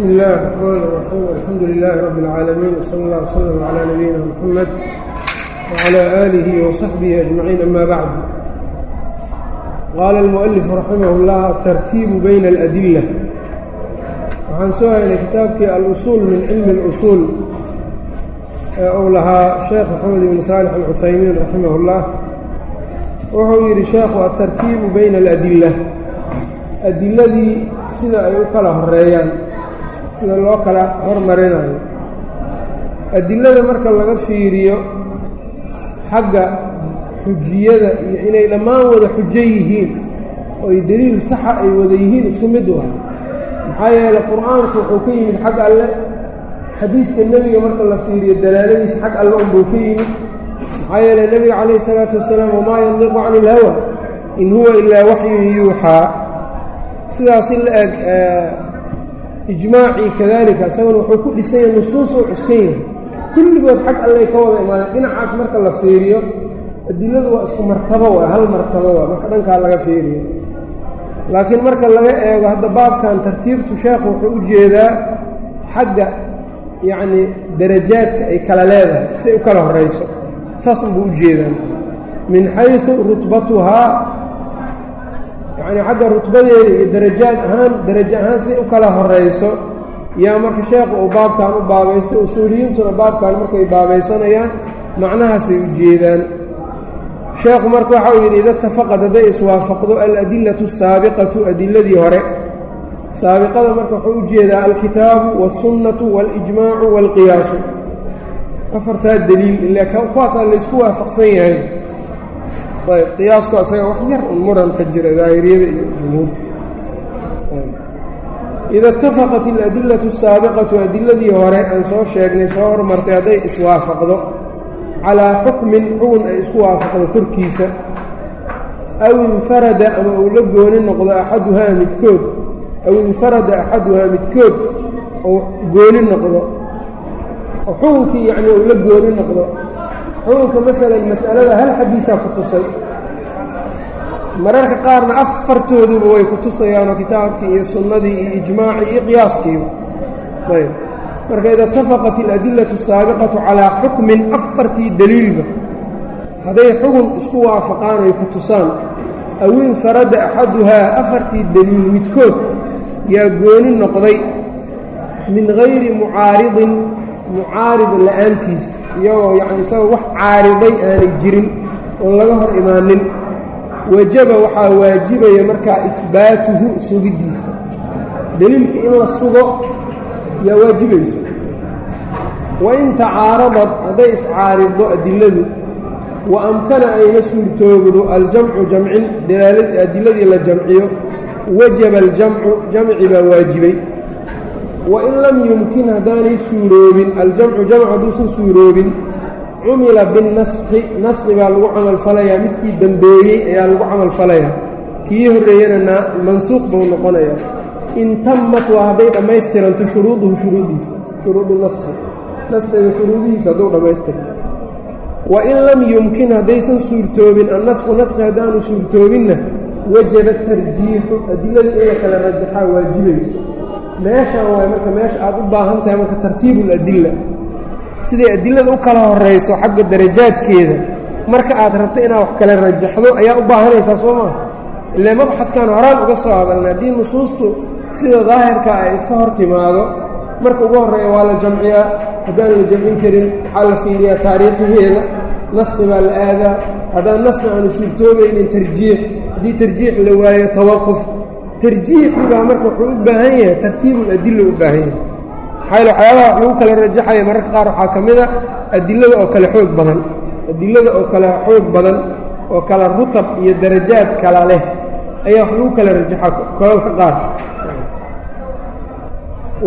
bsmi اllahi الرحmn الرaxيim alxamdu لilaahi rab اlcaalamiin wslى اllah wslm عlى nabiyina mxamed wعlى آlihi وصaxbihi أجmaciin ama bacd qaala اlmuؤlif raximah اllah atartiibu bayna اladila waxaan soo haynay kitaabkii alusuul min cilmi اlusuul ee uu lahaa sheekh maxamed ibn saalix alcuhaymiin raximah اllah wuxuu yidhi sheekhu atartiibu bayna اladila adiladii sida ay u kala horeeyaan sida loo kala hormarinayo. Adilada marka laga fiiriyo xagga xujiyada iyo inay dhammaan wada xujo yihiin oo ay deliil saxa ay wada yihiin isku mid u ah maxaa yeeley qur'aanku wuxuu ka yimid xag alle xadiidka nebiga marka la fiiriyo dalaaladiisa xag alle unbuu ka yimid. Maxaa yeeley nebiga calayhi isalaatu wasalaam wamaa yandiqu cani ilhawa in huwa ilaa waxyun yuuxaa sidaas in la eg ijmaacii kadalika isaguna wuxuu ku dhisanya nusuusuu cuskan yahay. Kulligood xag alley ka wada imaadeen dhinacaas marka la fiiriyo adiladu waa isku martabo waa hal martabo waa marka dhankaa laga fiiriyo. Laakiin marka laga eego hadda baabkan tartiibtu sheekhu wuxuu u jeedaa xagga yacnii darajaadka ay kala leedahay si ay u kala horayso saas unbuu u jeedaan min xaysu rutbatuhaa yacnii xagga rutbadeeda iyo darajaad ahaan daraja ahaan siday u kala horeyso yaa marka sheekhu uu baabkan u baabaysto usuuliyiintuna baabkan markay baabaysanayaan macnahaasay u jeedaan. Sheekhu marka waxa uu yidhi ida tafaqad hadday iswaafaqdo aladillatu asaabiqatu adiladii hore. Saabiqada marka wuxuu u jeedaa alkitaabu waasunnatu waalijmaacu waalqiyaasu afartaa daliil ila kuwaasaa laysku waafaqsan yahay ayb qiyaasku asaga wax yar un muran ka jira daahiriyada iyo jumhuurta. Ida itafaqat aladilatu asaabiqatu adiladii hore aan soo sheegnay soo hormartay hadday iswaafaqdo calaa xukmin xugun ay isku waafaqdo korkiisa aw infarada ama uu la gooni noqdo axaduhaa midkood aw infarada axaduhaa midkood ou gooni noqdo oo xukunkii yacnii uu la gooni noqdo xukunka maalan mas'alada hal xadiidaa ku tusay. Mararka qaarna afartooduba way ku tusayaanoo kitaabkii iyo sunnadii iyo ijmaacii iyo qiyaaskiiba. Ayb. Marka ida itafaqat aladilatu asaabiqatu calaa xukmin afartii deliilba hadday xugun isku waafaqaan ay ku tusaan aw infarada axaduhaa afartii deliil midkood yaa gooni noqday min hayri mucaaridin mucaarid la'aantiis iyagoo yacni isagoo wax caariday aanay jirin oon laga hor imaanin wajaba waxaa waajibaya markaa ihbaatuhu sugiddiisa deliilka in la sugo yaa waajibayso wain tacaaradad hadday iscaariddo adiladu wa amkana ayna suurtoogdo aljamcu jamcin adiladii la jamciyo wajaba aljamcu jamci baa waajibay wain lam yumkin haddaanay suuroobin aljamcu jamc hadduusan suuroobin cumila binnaskhi naskhi baa lagu camalfalayaa midkii dembeeyey ayaa lagu camalfalayaa kii horreeyana mansuuq buu noqonayaa in tammat waa hadday dhammaystiranto shuruuduhu shuruudiisa shuruudu naskhi naskhiga shuruudihiisa hadduu dhammaystiro wain lam yumkin haddaysan suurtoobin annasku naskhi haddaanu suurtoobinna wajaba tarjiixu adilada in la kala rajaxaa waajibayso meeshan waay marka meesha aad u baahan tahay marka tartiibu ladilla siday adilada u kala horayso xagga darajaadkeeda marka aad rabto inaad wax kala rajaxdo ayaa u baahanaysaa soo maa ilaa mabxadkan horaan uga soo hadalna haddii nusuustu sida daahirka ay iska hor timaado marka ugu horreeya waa la jamciyaa. Haddaan la jamcin karin waxaa la fiiriyaa taariikhaheeda naski baa la aadaa. Haddaan naski aanu suurtoobaynin tarjiix. Haddii tarjiix la waayo tawaquf tarjiixi baa marka wuxuu u baahan yahay tartiibuladilla u baahan yahay. Maxaa yale waxyaabaha wax lagu kala rajaxaya mararka qaar waxaa ka mid a adilada oo kale xoog badan adilada oo kale xoog badan oo kala rutab iyo darajaad kala leh ayaa wax lagu kala rajaxaa kolalka qaar.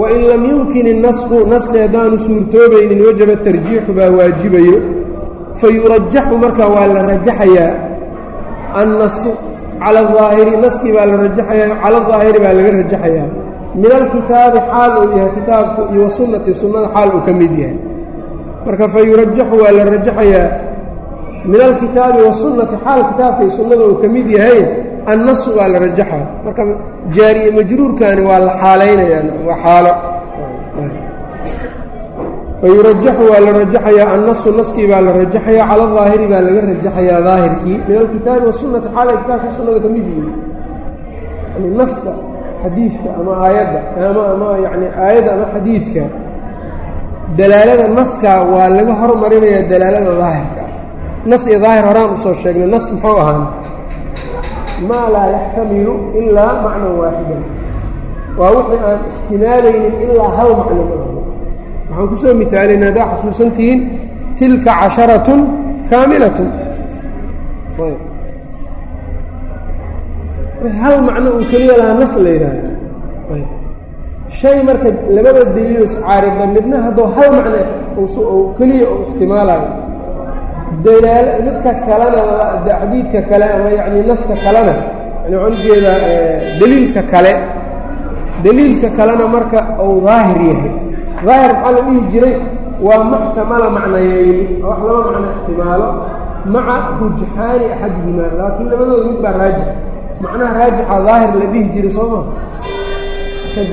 Wain lam yumkin innasku naski haddaanu suurtoobaynin wajaba tarjiixu baa waajibayo. Fa yurajaxu marka waa la rajaxayaa cala aahiri naskii baa la rajaxayaa cala aahiri baa laga rajaxayaa min alkitaabi xaal uu yahay kitaabku iyo wasunnati sunnada xaal uu ka mid yahay marka fa yurajaxu waa la rajaxayaa min alkitaabi wasunnati xaal kitaabka iyo sunnada uu ka mid yahay annasu waa la rajaxaa marka jaariye majruurkani waa la xaalaynayaan waa xaalo fayurajaxu waa la rajaxayaa annasu naskii baa la rajaxayaa cala daahiri baa laga rajaxayaa daahirkii min alkitaabi wasunati xaalay kitaabka sunnada ka mid yihiin yani naska xadiidka ama aayadda ama ama yacni aayadda ama xadiidka dalaalada naska waa laga hormarinayaa dalaalada daahirka nas iyo daahir horaan u soo sheegnay nas muxuu ahaan maa laa yaxtamilu ilaa macnan waaxidan waa wixii aan ixtimaalaynin ilaa hal macno ma waxaan ku soo miaalinay haddaa xusuusantihiin tilka casharatun kaamilatun. Hal macno uu keliya lahaa nas la yidhaahdo. Shay marka labada daliilo iscaarida midna hadduu hal macno keliya uu ixtimaalayo dalaal midka kalena xadiidka kale ama yacni naska kalena yani waxaan u jeedaa daliilka kale. Daliilka kalena marka uu daahir yahay daahir maxaa la dhihi jiray waa muxtamala macnayeeyi oo wax laba macno ixtimaalo maca rujxaani axadihimaa laakiin labadooda mid baa raajix. Macnaha raajixa daahir la dhihi jiray soo maa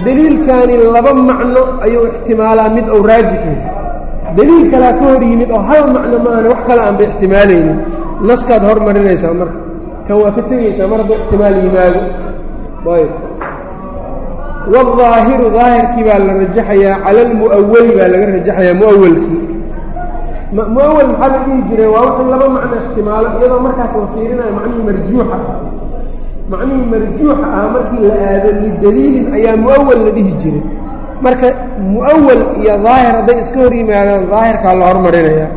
daliilkaani laba macno ayuu ixtimaalaa mid ou raajix yahay. Daliil kalaa ka hor yimid oo hal macno maahane wax kale aanba ixtimaalaynin. Naskaad hormarinaysaa marka. Kan waa ka tegaysaa mar hadduu ixtimaal yimaado ayb wاظaahiru daahirkii baa la rajaxayaa cala lmuawali baa laga rajaxayaa muawalkii muawal maxaa la dhihi jiree waa wuxuu laba macno ixtimaalo iyadoo markaas la fiirinayo macnihii marjuuxa macnihii marjuuxa ah markii la aado lidaliilin ayaa muawal la dhihi jiray marka muawal iyo daahir hadday iska hor yimaadaan daahirkaa la hormarinayaa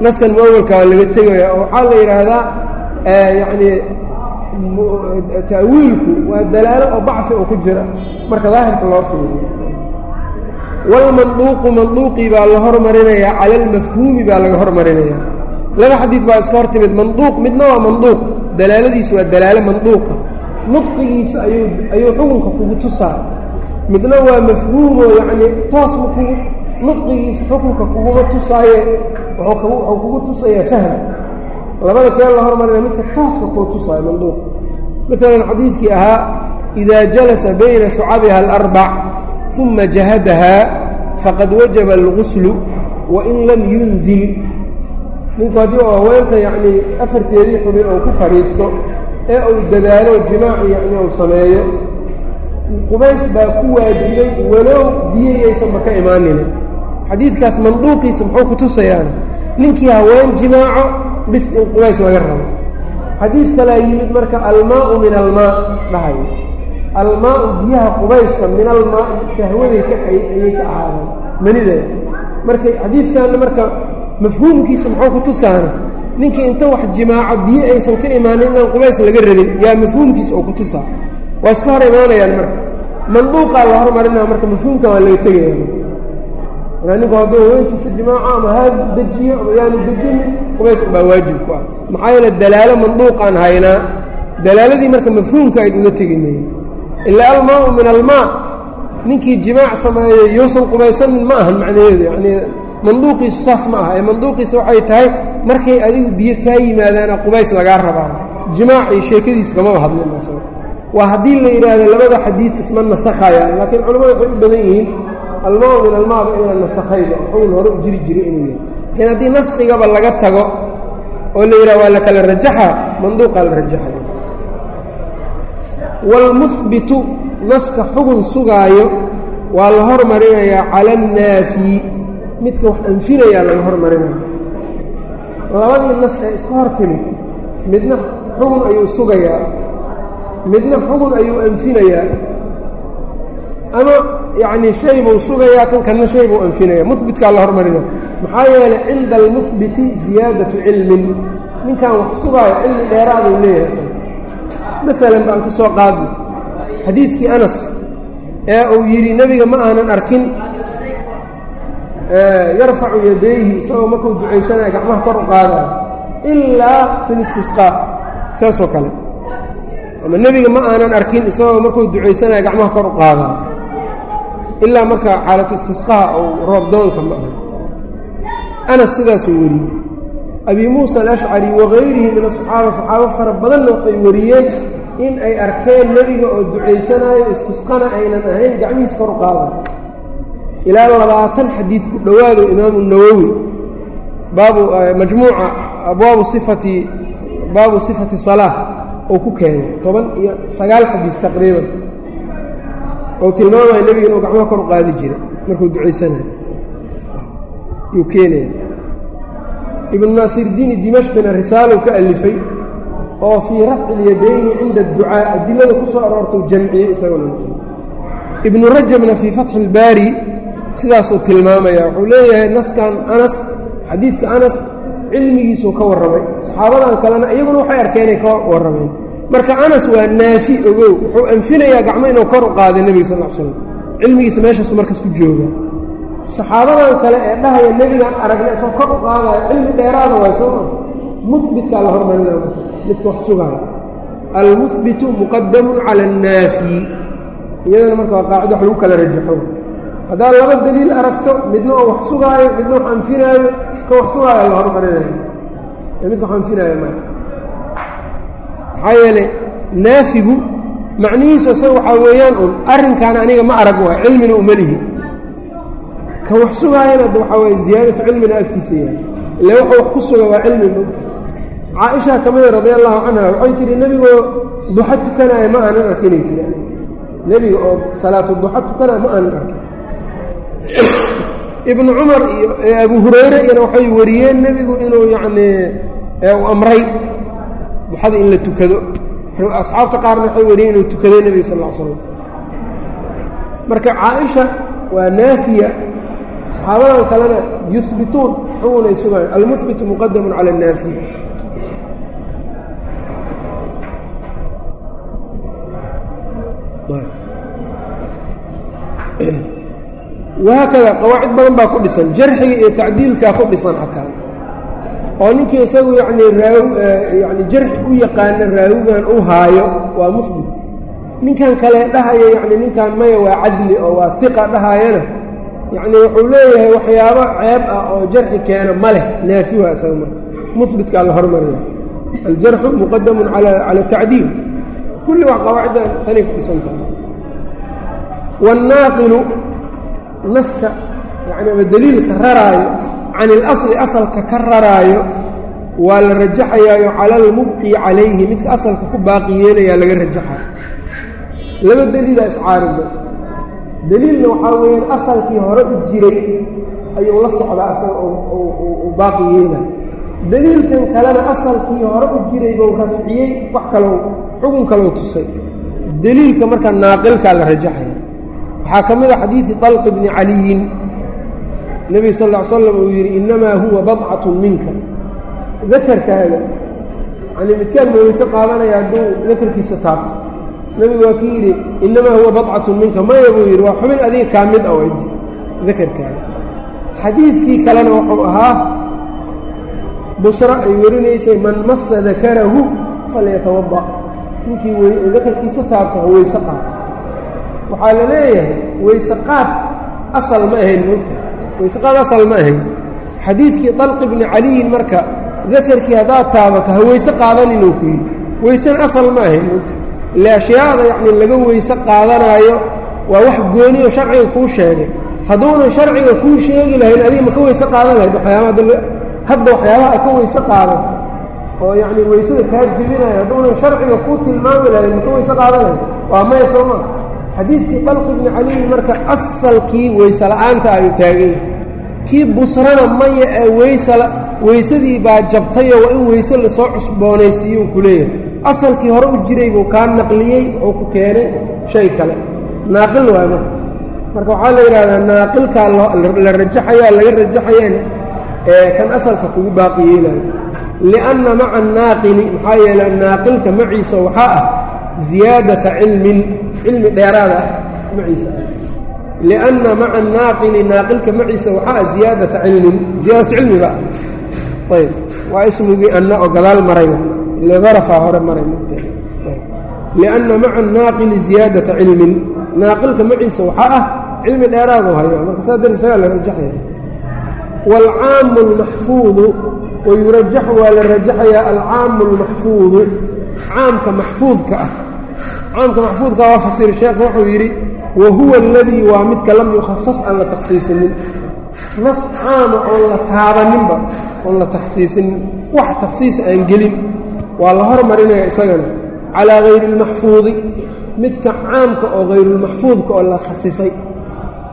naskan muawalka muawalkaa laga tegaya oo waxaa la yidhaahdaa yani ta'wiilku waa dalaalo oo bacfi oo ku jira. Marka daahirka loo fiiriyo. Wاlmanduuqu manduuqii baa la hormarinayaa cala اlmafhuumi baa laga hormarinayaa. Laba xadiid baa iska hor timid manduuq midna waa manduuq. Dalaaladiisu waa dalaalo manduuqa. Nudqigiisa ayuu ayuu xukunka kugu tusaa. Midna waa mafhuumo yacni toos ma kugu nudqigiisa xukunka kuguma tusaaye wuxuu kugu tusayaa fahm labada kee la hormarinaya midka tooska kuu tusaayo manduuq maalan xadiidkii ahaa idaa jalasa bayna shucabiha alarbac uma jahadahaa faqad wajaba alguslu wain lam yunzil. Ninku haddii oo haweenta yacnii afarteedii xubin ou ku fadhiisto ee uu dadaalo jimaaci yacni uu sameeyo qubays baa ku waajibay walow biyayaysanba ka imaanina xadiidkaas manduuqiisa muxuu ku tusayaan ninkii haween jimaaco bis in qubays laga rabo xadiid kalaa yimid marka almaau min almaa dhahayo almaau biyaha qubayska min almaai shahwaday ka ayay ka ahaadeen manideeda marka xadiidkanna marka mafhuumkiisa muxuu ku tusaana ninkii inta wax jimaaco biyo aysan ka imaanin inaan qubays laga rabin. Yaa mafhuumkiisa oo ku tusaa. Waa iska hor imaanayaan marka. Manduuqaa la hormarinaya marka mafhuumka waa laga tegaya ninku hadduu haweentiisa jimaaco ama ha dejiyo ama yaanu dejinin qubays baa waajib ku ah. Maxaa yeele dalaalo manduuqaan haynaa. Dalaaladii marka mafhuumka ayd uga teginay. Ilaa almaau min almaa. Ninkii jimaac sameeyo yousan qubaysanin ma ahan macnaheedu yacnii manduuqiisu saas ma aha. Ee manduuqiisa waxay tahay markay adigu biyo kaa yimaadaana qubays lagaa rabaa. Jimaac iyo sheekadiisa kamaba hadlin waa haddii la yidhaahdo labada xadiid isma nasakhayaan laakiin culimmadu waxay u badan yihiin almaa min almaaba in la nasakhayba xugun hore u jiri jiray inuu yahay laakiin haddii naskigaba laga tago oo la yidhaha waa la kala rajaxa manduuqaa la rajaxaya waalmuhbitu naska xugun sugaayo waa la hormarinayaa cala annaafi. Midka wax anfinayaa laga hormarinaya labadii nas ee iska hor timid midna xugun ayuu sugayaa midna xugun ayuu anfinayaa. Ama yacnii shay buu sugayaa kan kanna shay buu anfinaya muhbitkaa la hormarinaya maxaa yeelay cinda almuhbiti ziyaadatu cilmin. Ninkan wax sugaayo cilmi dheeraaduu leeyahay maalan baan ka soo qaadna xadiidkii anas ee uu yidhi nebiga ma aanan arkin. Yarfacu yadayhi isagoo markuu ducaysanaya gacmaha kor u qaadaya ilaa fi listisqaa saasoo kale. Ama nebiga ma aanan arkin isagoo markuu ducaysanaya gacmaha kor u qaadaya ilaa marka xaalatu istisqaha ou roobdoonka ma aha anas sidaasuu weriyey abi muusa alashcari wagayrihi min asaxaaba saxaabo fara badanna waxay wariyeen in ay arkeen nebiga oo ducaysanaayo istisqana aynan ahayn gacmihiis kor u qaadayo ilaa labaatan xadiid ku dhowaado imaamu nawowi baabu majmuuca abwaabu sifati baabu sifati salaa oo ku keenay. Toban iyo sagaal xadiid taqriiban ou tilmaamaya nebiga inuu gacmaha kor qaadi jira markuu ducaysanayo yuu keenaya. Ibnu naasirdiini dimashqina risaalow ka alifay oo fii rafci اlyadayni cinda adducaa adilada ku soo aroortau jamciyey isagona ibnu rajabna fii fatxi اlbaari sidaasuu tilmaamaya wuxuu leeyahay naskan anas xadiidka anas cilmigiisuu ka warramay. Saxaabadan kalena iyaguna waxay arkeenay ka warrameen marka anas waa naafi ogow. Wuxuu anfinayaa gacmo inuu kor u qaaday nebiga sal l slam cilmigiisa meeshaasu markaas ku jooga. Saxaabadan kale ee dhahaya nebigaan aragnay isoo kor u qaadayo cilmi dheeraada waay sooma muhbitkaa la hormarinaya midka wax sugaayo almuhbitu muqadamun cala annaafi. Iyadana marka waa qaacida wax lagu kala rajaxo. Haddaad laba daliil aragto midna oo wax sugaayo midna wax anfinaayo. Ka wax sugaayo la hormarinayo ee midka wax anfinaayo ma maxaa yeelay naafigu macnihiisu isaga waxaa weeyaan un arrinkaana aniga ma arag waay cilmina uma lihi. Ka wax sugaayana ad waxaa waye ziyaadatu cilmina agtiisa yahay. Ile wuxuu wax ku suga waa cilmi mogta caaisha ka mida radi allahu canha waxay tihi nebigoo duxa tukanaya ma aanan arkinay tiri nebiga oo salaatu duxa tukanaya ma aanan arkin. Ibnu cumar iyo abu hurayre iyana waxay wariyeen nebigu inuu yacnii u amray duxada in la tukado. Asxaabta qaarna waxay wariyeen inuu tukaday nebiga sal l slam marka caaisha waa naafiya. Saxaabadan kalena yuhbituun xugunay sugaan almuhbitu muqadamun cala annaafiya wahaakada qawaacid badan baa ku dhisan. Jarxiga iyo tacdiilkaa ku dhisan xataa oo ninkii isagu yacnii raaw yani jarxi u yaqaana raawigan u haayo waa muhbit ninkan kale dhahaya yacni ninkan maya waa cadli oo waa hiqa dhahayana yacni wuxuu leeyahay waxyaabo ceeb ah oo jarxi keena ma leh naafi waa isaga marka muhbitkaa la hormaraya aljarxu muqadamun cala tacdiil. Kulli wax qawaaciddan tanay ku dhisan tahay wannaaqilu naska yani ama daliilka raraayo can ilasli asalka ka raraayo waa la rajaxayaayo cala almubqi calayhi midka asalka ku baaqi yeelayaa laga rajaxayo laba daliila iscaarida daliilna waxaa weeyaan asalkii hore u jiray ayuu la socdaa asaga u baaqi yeelay daliilkan kalena asalkii hore u jiray buu rafciyey wax kalou xugun kalou tusay deliilka marka naaqilkaa la rajaxaya waxaa ka mid a xadiidi طalq bni caliyin nebiga sal l slam uu yidhi innamaa huwa badcatun minka. Dakarkaaga yani midkaan maweyse qaadanaya hadduu dakarkiisa taabto. Nebigu waa ki yidhi innamaa huwa badcatun minka. Maya buu yidhi waa xubin adiga kaa mid a way dakarkaaga xadiidkii kalena wuxuu ahaa busra ay warinaysay man massa dakarahu falyatawada ninkii dakarkiisa taabto weyse qaato waxaa la leeyahay weyse qaad asal ma ahayn moogta weyse qaad asal ma ahayn. Xadiidkii dalqi bni caliyin marka dakarkii haddaad taabato ha weyse qaadaninuu ku yidhi. Weysena asal ma ahayn. Ile ashyaada yacni laga weyse qaadanaayo waa wax gooniyo sharciga kuu sheegay. Hadduunan sharciga kuu sheegi lahayn adiga ma ka weyse qaadan lahayd waxyaabaha hadda waxyaabaha ka weyse qaadato oo yacni weysada kaa jebinayo hadduunan sharciga kuu tilmaami lahayn ma ka weyse qaadan lahayd. Waa maya soo maa xadiidkii dalqi bni caliyin marka asalkii weyse la'aanta ayuu taaganya kii busrana maya ee weysala weysadii baa jabtayoo waa in weyse la soo cusboonaysiiyuu ku leeyahay. Asalkii hore u jiray buu kaa naqliyey oo ku keenay shay kale. Naaqil waay marka marka waxaa la yidhahdaa naaqilkaa la rajaxayaa laga rajaxayaan ee kan asalka kugu baaqi lianna maca annaaqili maxaa yeele naaqilka maciisa waxaa ah ziyaadata cilmin cilmi dheeraada ah maciisa lianna maca annaaqili naaqilka maciisa waxaa ziyaadata cilmin ziyaadatu cilmiba ah ayb waa ismigii anna oo gadaal maray ile darafaa hore maray mugta lianna maca annaaqili ziyaadata cilmin naaqilka maciisa waxaa ah cilmi dheeraadu haya marka saa dar isagaa la rajaxaya waalcaamu almaxfuudu wayurajaxu waa la rajaxayaa alcaamu almaxfuudu caamka maxfuudka ah caamka maxfuudka waa fasir sheekh wuxuu yidhi wa huwa aladii waa midka lam yukhasas aan la takhsiisinin nas caama oon la taabaninba oon la takhsiisinin wax takhsiisa aan gelin. Waa la hormarinaya isagana. Calaa hayri اlmaxfuudi midka caamka oo hayrulmaxfuudka oo la khasisay.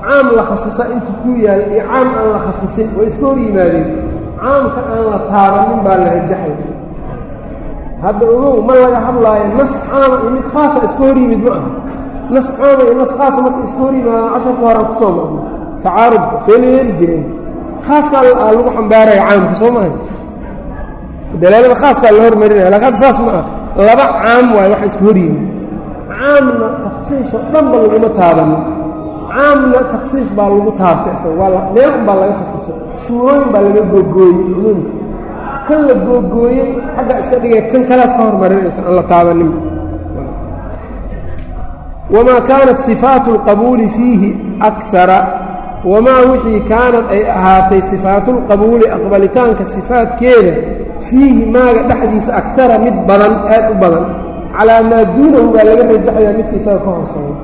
Caam la khasisa inta ku yaal iyo caam aan la khasisin. Way iska hor yimaadeen. Caamka aan la taabanin baa la rajaxay hadda ogow ma laga hadlaayo nas caama iyo mid khaasa iska hor yimid ma aha nas caama iyo nas khaasa marka iska hor yimaadaan casharka horaan ku soo marno tacaarudka see la jireen khaaskaa lagu xambaaraya caamka soo mahay dalaalada khaaskaa la hormarinaya laakiin hadda saas ma ah laba caam waayo waxa iska hor yimid caamna takhsiisoo dhanba laguma taabanin caamna takhsiis baa lagu taabtay isaga. Waa meel un baa laga khasisay. Suurooyin baa laga googooyey cumuumka kan la googooyey xagga iska dhigay kan kalaad ka hormarinaysa aan la taabanin wamaa kaanat sifaatu اlqabuuli fiihi akara wamaa wixii kaanad ay ahaatay sifaatulqabuuli aqbalitaanka sifaadkeeda fiihi maaga dhexdiisa akara mid badan aad u badan calaa maa duunahu baa laga rajaxayaa midka isaga ka horseeya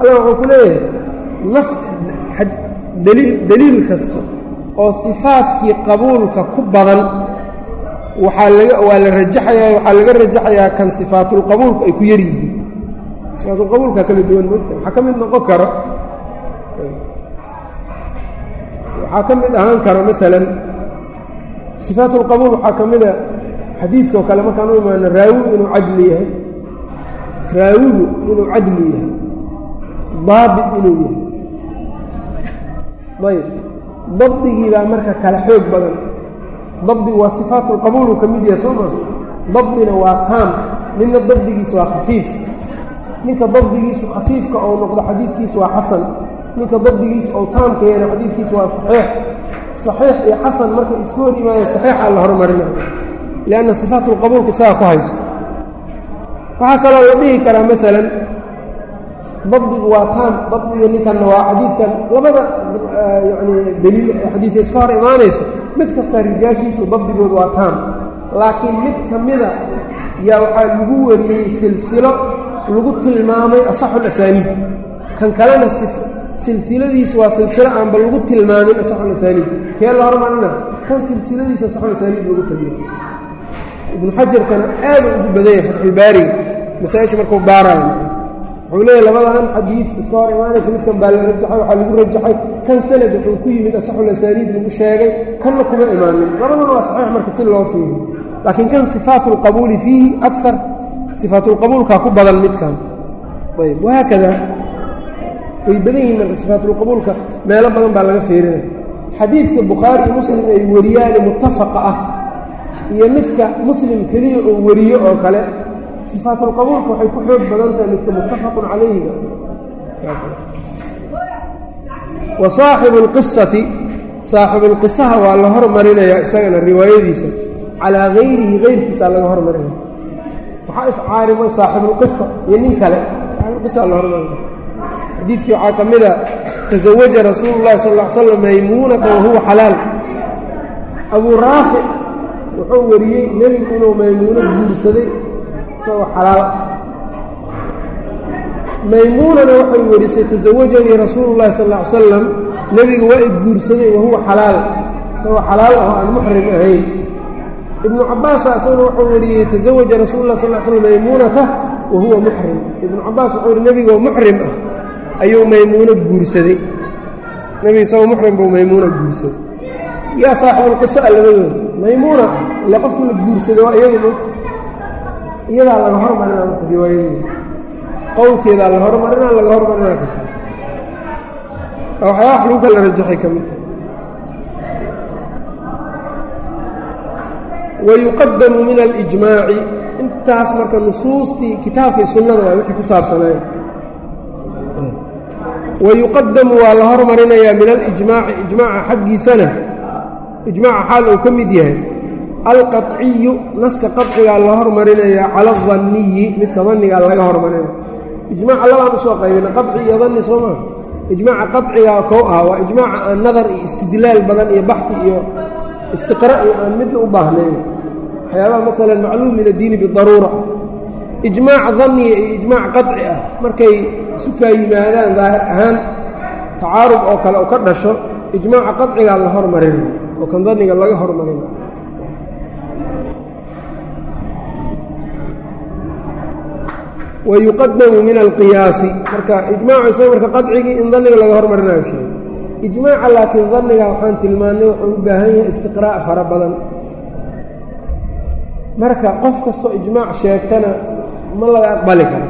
alla wuxuu ku leeyahay nas deliil kasta oo sifaadkii qabuulka ku badan laga waa la rajaxayaa waxaa laga rajaxayaa kan sifaatulqabuulku ay ku yar yihiin sifaatulqabuulka kala duwan mogta waxaa ka mid noqon karo waxaa ka mid ahaan karo maalan sifaatulqabuul waxaa ka mida xadiidkao kale markaan u imaano raawigu inuu cadli yahay. Raawigu inuu cadli yahay. Daabit inuu yahay. Ayb dabdigii baa marka kale xoog badan. Dabdigu waa sifaatulqabuul uu ka mid yahay soo maa dabdina waa taam. Ninna dabdigiisa waa khafiif ninka dabdigiisu khafiifka ou noqdo xadiidkiisu waa xasan. Ninka dabdigiisu ou taamka yeena xadiidkiisu waa saxiix. Saxiix iyo xasan markay isku hor yimaadeen saxiixaa la hormarinayo lianna sifaatulqabuulka isaga ku haysto. Waxaa kaloo la dhihi karaa maalan dabdigu waa taam dabdiga ninkanna waa xadiidkan. Labada yacni daliil xadiidka iska hor imaanayso mid kasta rijaashiisu dabdigoodu waa taam laakiin mid ka mida yaa waxaa lagu wariyey silsilo lagu tilmaamay asaxul asaaniid kan kalena silsiladiisu waa silsilo aanba lagu tilmaamin asaxul asaaniid kee la hormarina kan silsiladiisa asaxul asaaniid lagu tilmaamay ibnu xajarkana aada ugu badanya fatxulbaariga masaa-isha markuu baaraayo. Wuxuu leeyahy labadan xadiid iska hor imaanaysa midkan baa la rajaxay waxaa lagu rajaxay. Kan sanad wuxuu ku yimid asaxul asaaniid lagu sheegay kanna kuma imaanin. Labaduna waa saxiix marka si loo fiiriyo. Laakiin kan sifaatu lqabuuli fiihi akar sifaatulqabuulkaa ku badan midkan. Ayb wahaakada way badan yihiin marka sifaatulqabuulka. Meelo badan baa laga fiirinaya xadiidka bukhaari iyo muslim ay wariyaane muttafaqa ah. Iyo midka muslim keliya oo wariyo oo kale sifaatulqabuulka waxay ku xoog badan tahay midka muttafaqun calayhiga wa saaxibu اlqisati saaxibulqisaha waa la hormarinayaa isagana riwaayadiisa. Calaa hayrihi hayrkiisaa laga hormarinaya waxaa iscaarimay saaxibulqisa iyo nin kale. Xadiidkii waxaa ka mida tasawaja rasuulu llahi sal ly slam maymuunata wahuwa xalaal. Abuu raafic wuxuu wariyey nebigu inuu maymuuno guursaday isagoo xalaal maymuunana waxay warisay tasawajanii rasuulu llahi sal ly salam nebigu waa i guursaday wahuwa xalaal. Isagoo xalaal ah oo aan muxrim ahayn ibnu cabaasa isaguna wuxuu wariyey tasawaja rasuulu lah sal l slm maymuunata wa huwa muxrim ibnu cabaas wuxuu yihi nebigoo muxrim ah ayuu maymuuno guursaday. Nebiga isagoo muxrim buu maymuuna guursaday. Yaa saaxibulqisa a labadooda maymuuna ah ila qofkii la guursaday waa iyadu mota iyadaa laga hormarinaa marka riwaayadeeda qowlkeedaa la hormarinaa laga hormarinaa ka kale waxyaa wax lagu kala rajaxay ka mid wayuqadamu min alijmaaci intaas marka nusuustii kitaabka sunnada waa wixii ku saabsanay wayuqadamu waa la hormarinayaa min alijmaaci ijmaaca xaggiisana ijmaaca xaal uu ka mid yahay alqaciyu naska qacigaa la hormarinayaa cala adaniyi midka dannigaa laga hormarinaya ijmaaca labaan u soo qaybina qaci iyo dani soo maa ijmaaca qacigaa ko ah waa ijmaaca aan nadar iyo istidlaal badan iyo baxfi iyo istiqra iyo aan midna u baahnayn. Waxyaabaha maalan macluum min addiini bidaruura. Ijmaac danniya iyo ijmaac qaطci ah. Markay isu kaa yimaadaan daahir ahaan tacaarud oo kale u ka dhasho ijmaaca qaطcigaa la hormarina oo kan danniga laga hormarina wayuqadamu min alqiyaasi. Marka ijmaacu isaga marka qadcigii in danniga laga hormarinayo sheegay ijmaaca laakiin danniga waxaan tilmaannay wuxuu u baahan yahay istiqraa'a fara badan. Marka qof kastoo ijmaac sheegtana ma laga aqbali karo.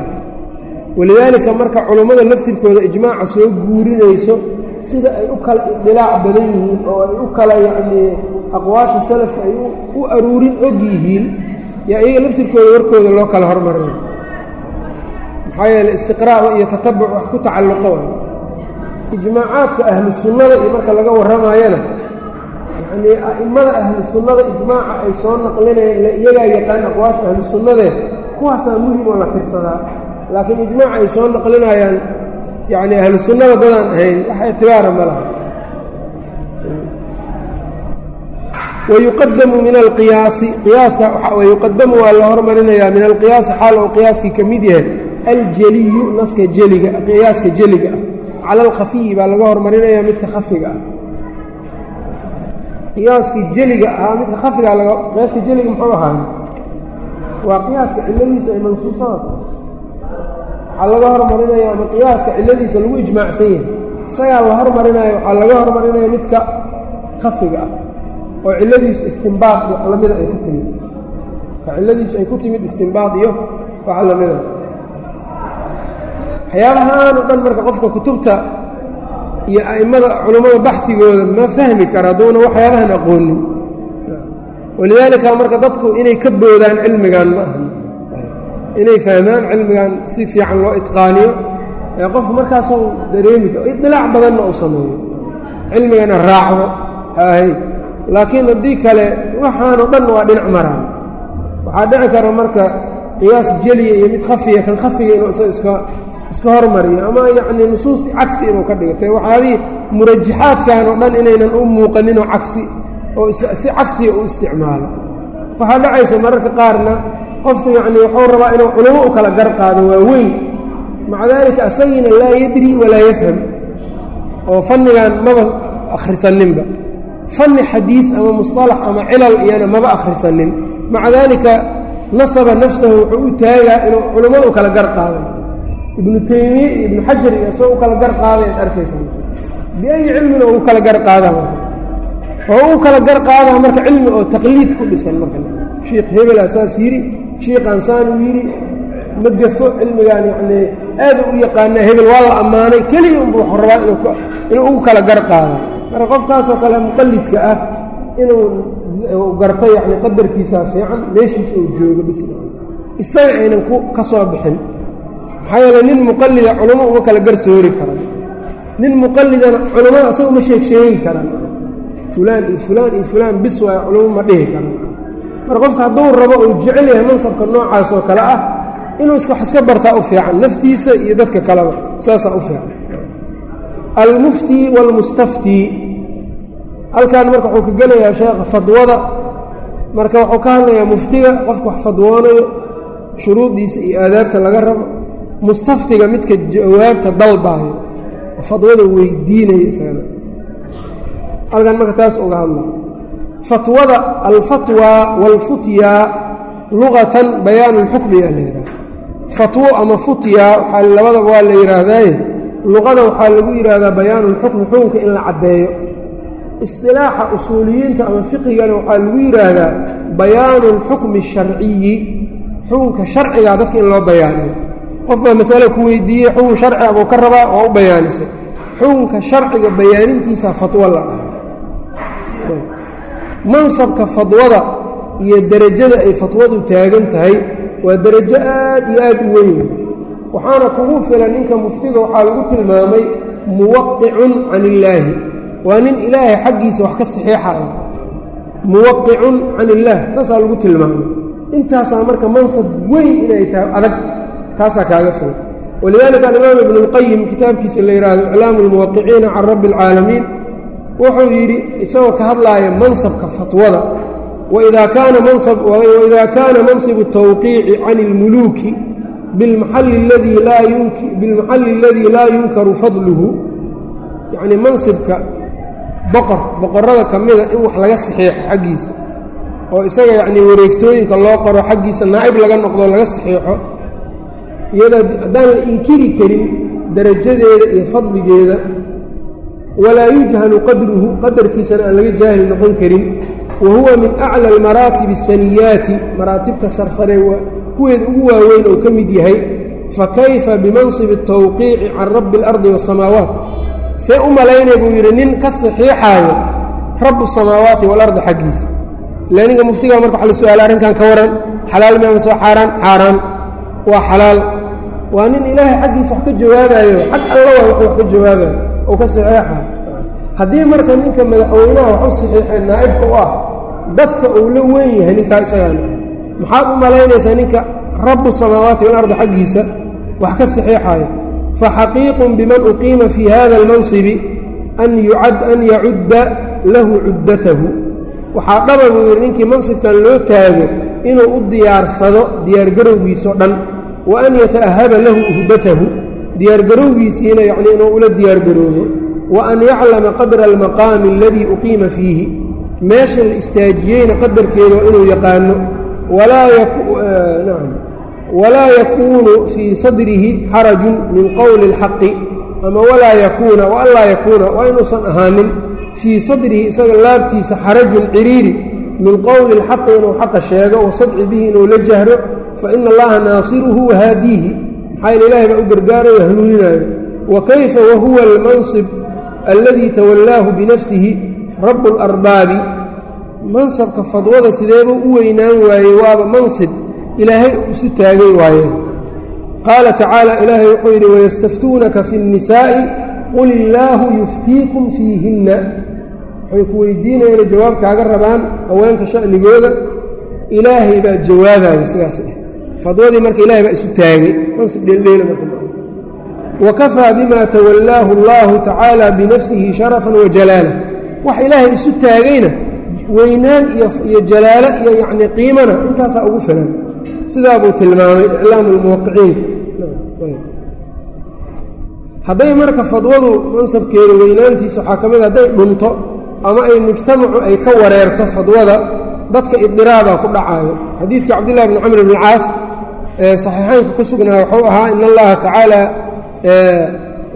Walidaalika marka culummada laftirkooda ijmaaca soo guurinayso sida ay u kala idilaac badan yihiin oo ay u kala yacnii aqwaasha salafka ay u aruurin og yihiin yaa iyaga laftirkooda warkooda loo kala hormarinayo maxaa yeele istiqraa' iyo tatabuc wax ku tacalluqo ijmaacaadka ahlu sunnada iyo marka laga warramaayana yacnii a'immada ahlu sunnada ijmaaca ay soo naqlinayaan iyagaa yaqaan aqwaasha ahlu sunnadee kuwaasaa muhiim oo la tirsadaa. Laakiin ijmaaca ay soo naqlinayaan yacni ahlu sunnada dadaan ahayn wax ictibaara ma laha. Wayuqadamu min alqiyaasi qiyaaska wayuqadamu waa la hormarinayaa min alqiyaasi xaal ou qiyaaskii ka mid yahay aljeliyu naska jeliga qiyaaska jeliga cala alkhafiyi baa laga hormarinayaa midka khafiga ah. Qiyaaskii jeliga ahaa midka khafiga qiyaaska jeliga muxuu ahaa? Waa qiyaaska cilladiisa ay mansuusada. Waxaa laga hormarinayaa ama qiyaaska cilladiisa lagu ijmaacsan yahay? Isagaa la hormarinaya waxaa laga hormarinaya midka khafiga ah oo cilladiisu istimbaad wax lamida ay ku timid. Ka cilladiisu ay ku timid istimbaad iyo wax lamida waxyaabahaan o dhan marka qofka kutubta iyo a'immada culummada baxdigooda ma fahmi kara hadduuna waxyaabahan aqoonin. Walidaalika marka dadku inay ka boodaan cilmigan ma aha. Inay fahmaan cilmigan si fiican loo itqaaniyo. Ee qofku markaasuu dareemi karo idilaac badanna uu sameeyo. Cilmigana raacdo haahay laakiin haddii kale waxaanoo dhan waa dhinac maraan. Waxaa dhici kara marka qiyaas jeliya iyo mid khafiya kan khafiga inuu isa iska iska hormariyo ama yacnii nusuustii cagsi inuu ka dhigo. Te waxyaabihii murajaxaadkan oo dhan inaynan u muuqaninoo cagsi oo si cagsiya u isticmaalo. Waxaa dhacaysa mararka qaarna qofku yacnii wuxuu rabaa inuu culummo u kala gar qaado waa weyn maca daalika asagiina laa yadri walaa yafham oo fannigan maba akhrisaninba fanni xadiid ama musطalax ama cilal iyana maba akhrisanin maca daalika nasaba nafsahu wuxuu u taagaa inuu culummada u kala gar qaado ibnu taymiye iyo ibnu xajar iyo isagoo u kala gar qaadayaad arkaysa biayi cilmina uu kala gar qaadaa oo u kala gar qaadaa marka cilmi oo taqliid ku dhisan marka. Shiikh hebelaa saas yidhi shiikaan saanuu yidhi ma gafo cilmigan yacnii aada u yaqaanaa hebel waa la ammaanay keliya unbu waxuu rabaa inuu ugu kala gar qaado marka qofkaasoo kale muqallidka ah inuu garto yacni qadarkiisaa fiican meeshiisa uu joogo bis isaga aynan ku ka soo bixin maxaa yeele nin muqallida culummo uma kala garsoori karan nin muqallidana culummada asaga uma sheeg sheegi karan. Fulaan iyo fulaan iyo fulaan bis waayo culummo ma dhihi karan. Marka qofka hadduu rabo uu jecel yahay mansabka noocaas oo kale ah inuu iska wax iska bartaa u fiican. Naftiisa iyo dadka kaleba saasaa u fiican. Almufti waalmustafti halkan marka wuxuu ka gelayaa sheekha fadwada. Marka wuxuu ka hadlayaa muftiga qofka wax fadwoonayo shuruudiisa iyo aadaabta laga rabo mustaftiga midka jawaabta dalbaayo fadwada weydiinaya isagana halkan marka taas uga hadla. Fatwada alfatwa waalfutya luqatan bayaanu lxukmi aa la yidhahda fatwo ama futya waxaa labadaba waa la yidhaahdaaye luqada waxaa lagu yidhaahdaa bayaanu lxukmi xukunka in la caddeeyo. Isqilaaxa usuuliyiinta ama fiqigana waxaa lagu yidhaahdaa bayaanu alxukmi asharciyi xukunka sharcigaa dadka in loo bayaaniyo qof baa masale ku weydiiyey xukun sharci abuu ka rabaa oo u bayaanisay xukunka sharciga bayaanintiisa fatwo la dhaha mansabka fadwada iyo derajada ay fatwadu taagan tahay waa derajo aad iyo aad u weyn. Waxaana kugu filan ninka muftiga waxaa lagu tilmaamay muwaqicun can illaahi waa nin ilaahay xaggiisa wax ka saxiixaya muwaqicun can illaah saasaa lagu tilmaamay. Intaasaa marka mansab weyn inay tahay adag taasaa kaaga filan walidaalika alimaam ibnu اlqayim kitaabkiisa la yidhaahdo iclaamu اlmuwaqiciina can rabbi اlcaalamiin wuxuu yidhi isagoo ka hadlaaya mansabka fatwada waidaa kaana manصibu الtawqiici can اlmuluuki bilmaxalli اladii laa yunkaru fadluhu yacni mansibka boqor boqorada ka mida in wax laga saxiixo xaggiisa oo isaga yacnii wareegtooyinka loo qoro xaggiisa naa'ib laga noqdo laga saxiixo iyadoo haddaan la inkiri karin darajadeeda iyo fadligeeda walaa yujhalu qadruhu qadarkiisana aan laga jaahil noqon karin wa huwa min aclى almaraatib الsaniyaati maraatibta sarsare kuweeda ugu waaweyn ou ka mid yahay fakayfa bimanصib الtawqiici can rabbi اlardi والsamaawaat see u malaynay buu yidhi nin ka saxiixaayo rabu الsamaawaati waalardi xaggiisa laniga muftigaa marka waxa la su-aala arrinkan ka waran xalaal miama soo xaaraan xaaraan waa xalaal waa nin ilaahay xaggiisa wax ka jawaabayo xag alla waa wax ka jawaabayo oo ka saxiixayo haddii marka ninka madaxweynaha wax u saxiixeen naa'ibka u ah dadka uu la weyn yahay ninkaa isagaana maxaad u malaynaysaa ninka rabu samaawaati walardi xaggiisa wax ka saxiixayo faxaqiiqun biman uqiima fii hada almansibi an yacudda lahu cuddatahu. Waxaa dhaba buu yidhi ninkii mansibkan loo taago inuu u diyaarsado diyaargarowgiisao dhan wa an yata'ahaba lahu uhbatahu diyaargarowgiisiina yacnii inuu ula diyaargaroobo wa an yaclama qadra almaqaami aladii uqiima fiihi meesha la istaajiyeyna qadarkeeda inuu yaqaano walaa yakuunu fii sadrihi xarajun min qowli اlxaqi ama walaa yakuuna waanlaa yakuuna waa inuusan ahaanin fii sadrihi isaga laabtiisa xarajun ciriiri min qowli اlxaqi inuu xaqa sheego wa sadci bihi inuu la jahro faina allaha naasiruhu wahaadiihi maxaa yeel ilaahay baa u gargaarayo hanuuninaayo. Wa kayfa wahuwa almansib aladii tawallaahu binafsihi rabu larbaabi mansabka fadwada sideebuu u weynaan waayey? Waaba mansib. Ilaahay isu taagay waaye. Qaala tacaala ilaahay wuxuu yidhi wayastaftuunaka fi nnisaa'i qul illaahu yuftiikum fiihinna. Waxay ku weydiinayana jawaab kaaga rabaan haweenka sha'nigooda. Ilaahay baa jawaabaya sidaas eh fadwadii marka ilahay baa isu taagay. Mansib dheeldheela wakafaa bima tawallaahu allahu tacaala binafsihi sharafan wa jalaala. Wax ilaahay isu taagayna weynaan iyo jalaalo iyo yacnii qiimana intaasaa ugu filan. Sidaa buu tilmaamay iclaamu lmuwaqiciinka hadday marka fadwadu mansabkeeda weynaantiisa waxaa ka mid hadday dhunto ama ay mujtamacu ay ka wareerto fadwada dadka idiraabaa ku dhacaayo. Xadiidkii cabdillahi bni camr bn caas saxiixaynka ku sugnaa wuxuu ahaa in allaha tacaala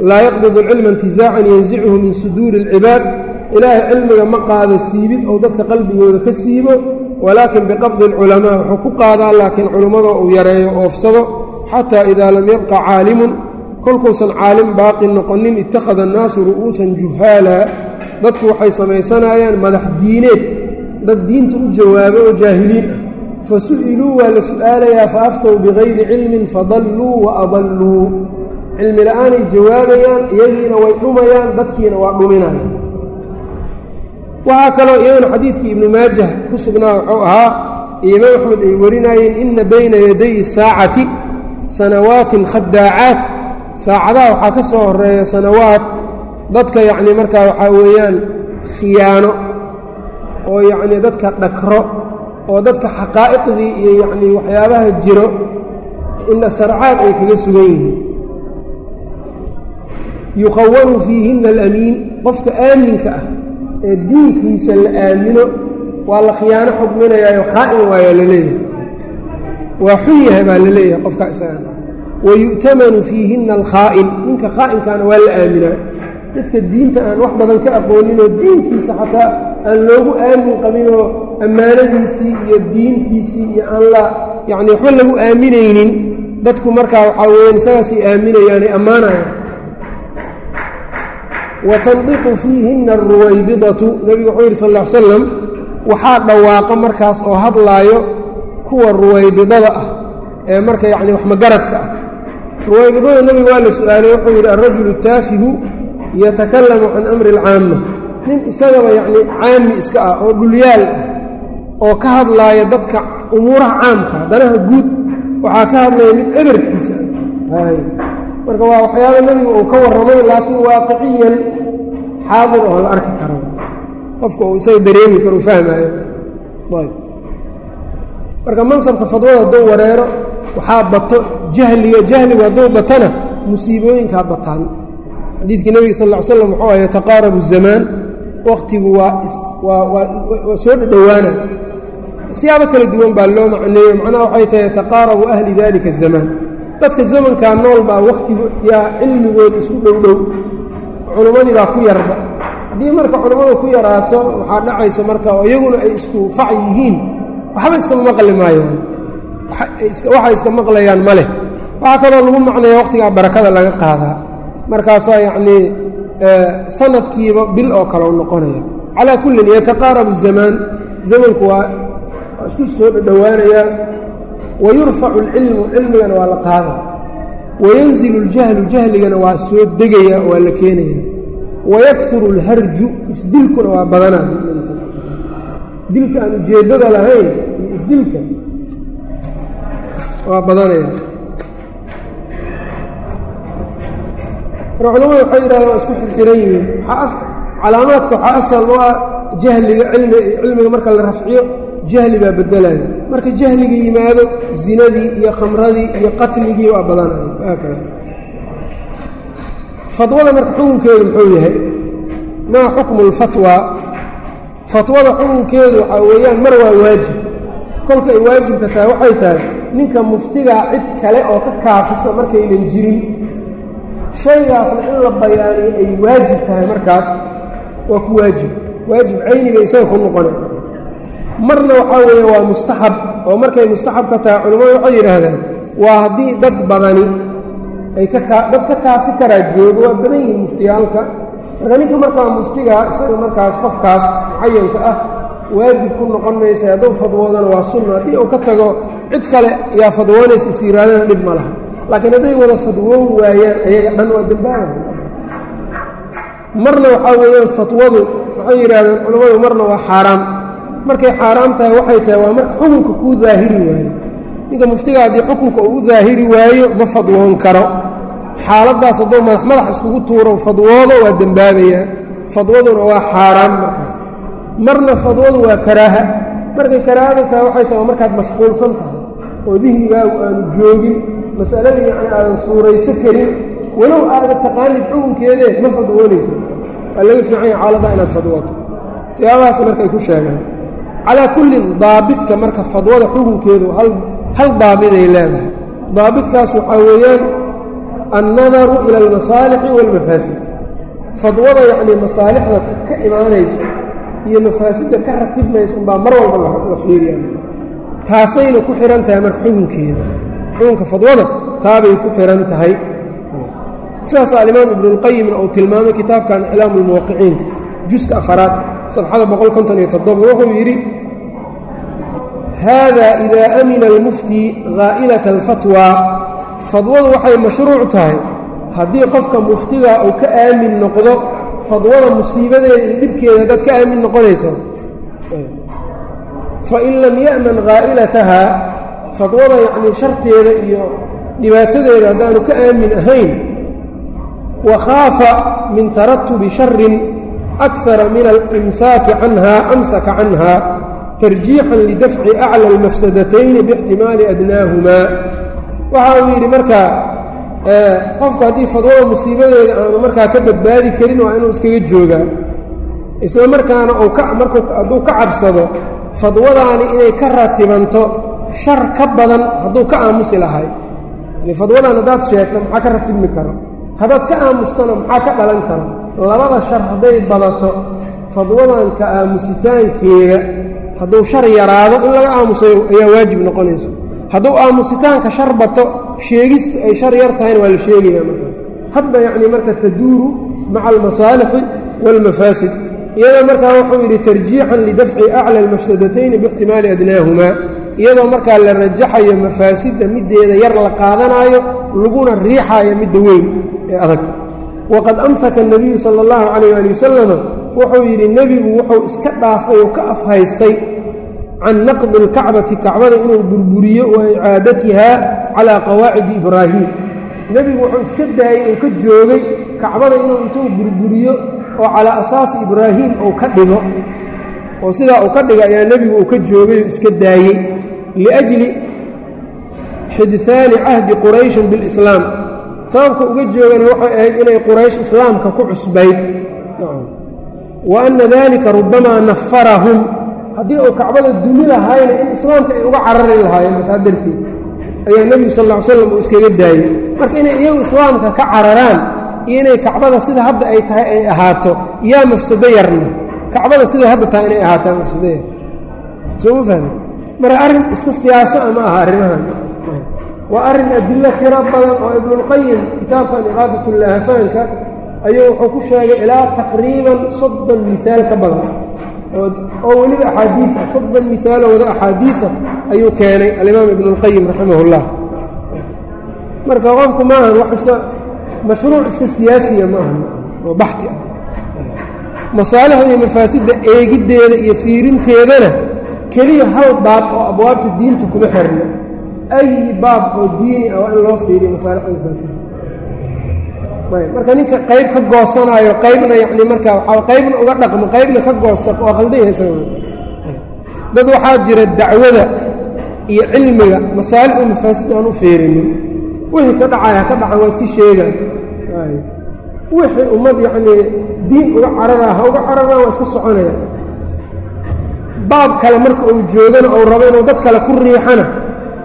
laa yaqbidu alcilma intizaacan yanzichu min suduuri اlcibaad ilaahay cilmiga ma qaado siibid ou dadka qalbigooda ka siibo walaakin biqabdi اlculamaa wuxuu ku qaadaa laakiin culimmada uu yareeyo oofsado xataa idaa lam yabqa caalimun. Kolkuusan caalim baaqi noqonin ittakhada annaasu ru'uusan juhaala. Dadku waxay samaysanayaan madax diineed dad diinta u jawaabo oo jaahiliin. ah fa su'iluu waa la su'aalayaa fa aftow bikayri cilmin fadalluu wa adalluu cilmi la'aanay jawaabayaan iyagiina way dhumayaan dadkiina waa dhuminaya waxaa kaloo iyadana xadiidkii ibnu maajah ku sugnaa wuxuu ahaa iyo imaam axmed ay warinaayeen inna bayna yaday saacati sanawaatin khadaacaat saacadaha waxaa ka soo horreeya sanawaad dadka yacnii markaa waxaa weeyaan khiyaano oo yacnii dadka dhakro oo dadka xaqaa'iqdii iyo yacnii waxyaabaha jiro ina sarcaad ay kaga sugan yihiin. Yukhawanu fiihinna alamiin qofka aaminka ah ee diinkiisa la aamino waa la khiyaano xukminayaayo khaa'in waayaa la leeyahay. Waa xun yahay baa la leeyahay qofka isaga. Wayu'tamanu fiihinna alkhaa'in ninka khaa'inkaana waa la aaminaa. Dadka diinta aan wax badan ka aqooninoo diinkiisa xataa aan loogu aamin qabinoo ammaanadiisii iyo diintiisii iyo aan la yacni waxba lagu aaminaynin. Dadku markaa waxaa weeyaan isagaasay aaminayaanay ammaanayaan wa tandiqu fiihinna aruwaybidatu nebigu wuxuu yidhi sal ll ly slam waxaa dhawaaqa markaas oo hadlaayo kuwa ruwaybidada ah ee marka yacni wax magaradka ah. Ruwaybidada nebiga waa la su'aalay wuxuu yidhi alrajulu taafihu yatakalamu can amri alcaama nin isagaba yacnii caami iska ah oo dhulyaal ah oo ka hadlaaya dadka umuuraha caamka danaha guud waxaa ka hadlaya mid eberkiisa. Marka waa waxyaaba nebigu uu ka warramay laakiin waaqiciyan xaadir oo la arki karo. Qofka uu isaga dareemi karo fahmaayo. Marka mansabka fadwada hadduu wareero waxaa bato jahliga jahligu hadduu batana musiibooyinkaa bataan. Xadiidkii nebiga sal ll slam wuxuu ah yataqaarabu zamaan wakhtigu waa waa soo dhadhowaana siyaabo kala duwan baa loo macneeyo macnaha waxay tahay yataqaarabu ahli dalika azamaan dadka zamankaa nool baa wakhtigu yaa cilmigooda isku dhowdhow culummadii baa ku yarba. Haddii marka culummadu ku yaraato waxaa dhacaysa marka oo iyaguna ay isku fac yihiin waxba iskama maqli maayaan waxay iska maqlayaan ma leh. Waxaa kaloo lagu macnaya wakhtigaa barakada laga qaadaa markaasaa yacnii sanadkiiba bil oo kale u noqonaya. Calaa kullin yataqaarabu zamaan zamanku waa waa isku soo dhadhowaanayaa wayurfacu alcilmu cilmigana waa la qaada wayanzilu اljahlu jahligana waa soo degaya waa la keenaya. Wayakuru اlharju isdilkuna waa badanaa. Dilka aan ujeeddada lahayn iyo isdilka waa badanaya. Marka culamadu waxay yidhahdeen waa isku xirxiran yihiin. Calaamaadka waxaa asal u ah jahliga cilmi cilmiga marka la rafciyo jahli baa bedelaya marka jahliga yimaado zinadii iyo khamradii iyo qatligii waa badanaya fadwada marka xukunkeedu muxuu yahay maa xukmu اlfatwa fatwada xukunkeedu waxaa weeyaan mar waa waajib. Kolka ay waajibka tahay waxay tahay ninka muftigaa cid kale oo ka kaafisa markaynan jirin. Shaygaasna in la bayaaniyo ay waajib tahay markaas waa ku waajib. Waajib cayniga isaga ku noqona marna waxaa weeye waa mustaxab oo markay mustaxab ka tahay culammadu waxay yidhaahdaan waa haddii dad badani ay ka dad ka kaafi karaa joogo waa badan yihiin muftiyaalka. Marka ninka markaa muftigaa isaga markaas qofkaas mucayanka ah waajib ku noqon maysa hadduu fadwoodana waa sunna haddii uu ka tago cid kale yaa fadwoonaysa is yiraadana dhib ma laha. Laakiin hadday wada fadwoon waayaan ayaga dhan waa dambaaba marna waxaa weeyaan fatwadu waxay yidhaahdeen culammadu marna waa xaaraam markay xaaraam tahay waxay tahay waa marka xukunka kuu daahiri waayo. Ninka muftiga haddii xukunka uu u daahiri waayo ma fadwoon karo. Xaaladdaas hadduu madax madax iskugu tuuro fadwoodo waa dembaabayaa fadwaduna waa xaaraam markaas. Marna fadwadu waa karaaha. Markay karaahada tahay waxay tahay waa markaad mashquulsan tahay. Oo dihnigaagu aanu joogin masaladii yacni aadan suurayso karin walow aada taqaanid xukunkeedee ma fadwoonaysa waa laga fiican yahay xaaladda inaad fadwooto siyaabahaas marka ku sheegaan calaa kullin daabidka marka fadwada xukunkeedu hal daabiday leedahay. Daabidkaas waxaa weeyaan annadaru ila almasaalixi waalmafaasid fadwada yacnii masaalixda ka imaanayso iyo mafaasidda ka ratibmaysa umbaa mar walba la fiiriya taasayna ku xihan tahay marka xukunkeeda xukunka fadwada taabay ku xihan tahay. Sidaas alimaam ibnuulqayimna uu tilmaamay kitaabkan iclaamu lmuwaqiciinka juska afaraad safxada wuxuu yidhi haada idaa amina almufti haa'ilata alfatwa. Fadwadu waxay mashruuc tahay. Haddii qofka muftiga uu ka aamin noqdo fadwada musiibadeeda iyo dhibkeeda haddaad ka aamin noqonayso. Fain lam ya'man haa'ilataha fadwada yacnii sharteeda iyo dhibaatadeeda haddaanu ka aamin ahayn wa khaafa min taratubi sharin akara min alimsaaki canha amsaka canha tarjiixan lidafci acla almafsadatayni bixtimaali adnaahumaa waxa uu yidhi markaa qofku haddii fadwada musiibadeeda aanu markaa ka badbaadi karin waa inuu iskaga joogaa isla markaana hadduu ka cabsado fadwadaani inay ka ratibanto shar ka badan hadduu ka aamusi lahay fadwadan haddaad sheegto maxaa ka ratibmi karo haddaad ka aamustana maxaa ka dhalan karo labada shar hadday badato fadwadan ka aamusitaankeeda hadduu shar yaraado in laga aamusayo ayaa waajib noqonayso. Hadduu aamusitaanka shar bato sheegistu ay shar yar tahayna waa la sheegaya markaas. Hadba yacnii marka taduuru maca almasaalixi waalmafaasid iyadoo markaa wuxuu yidhi tarjiixan lidafci aclى almafsadatayni bixtimaali adnaahumaa iyadoo markaa la rajaxayo mafaasidda middeeda yar la qaadanaayo laguna riixaayo midda weyn ee adag waqad amsaka الnabiyu salى اllahu calayh ali wasalama wuxuu yidhi nebigu wuxuu iska dhaafay oo ka afhaystay can naqdi اlkacbati kacbada inuu burburiyo wa icaadatiha calىa qawaacidi ibraahim nebigu wuxuu iska daayey uu ka joogay kacbada inuu intuu burburiyo oo calaa asaasi ibraahim uu ka dhigo oo sidaa uu ka dhiga ayaa nebigu uu ka joogay oo iska daayey liأjli xidhaani cahdi qurayshin biاlislaam sababka uga joogana waxay ahayd inay quraysh islaamka ku cusbayd. Wa anna dalika rubamaa nafarahum haddii uu kacbada dumi lahayna in islaamka ay uga carari lahaayeen taa darteed ayaa nebigu sal ll ly slam uu iskaga daayey. Marka inay iyagu islaamka ka cararaan iyo inay kacbada sida hadda ay tahay ay ahaato yaa mafsado yarna. Kacbada siday hadda tahay inay ahaataa mafsado yar soo ma fahmi marka arrin iska siyaasa ma aha arrimahan waa arrin adillo tiro badan oo ibnulqayim kitaabkan iqaafatullaahafaanka ayuu wuxuu ku sheegay ilaa taqriiban soddon miaal ka badan. Oo weliba axaadiia soddon miaaloo wada axaadiia ayuu keenay alimaam ibnulqayim raximah اllah marka qofku maahan wax iska mashruuc iska siyaasiya ma aha oo baxti ah. Masaalixda iyo mafaasidda eegiddeeda iyo fiirinteedana keliya hal baab oo abwaabta diinta kuma xirna ay baab oo diini ah waa in loo fiiriyo masaalixda mafaasidda marka ninka qayb ka goosanaayo qaybna yani markaa waa qaybna uga dhaqmo qaybna ka goosta waa qaldayhaysa dad waxaa jira dacwada iyo cilmiga masaalixda mafaasidda aan u fiirinin. Wixii ka dhacaya ka dhacan waa iska sheegaan wixii ummad yacnii diin uga cararaa ha uga cararaan waa iska soconaya. Baab kale marka uu joogana ou rabo inuu dad kale ku riixana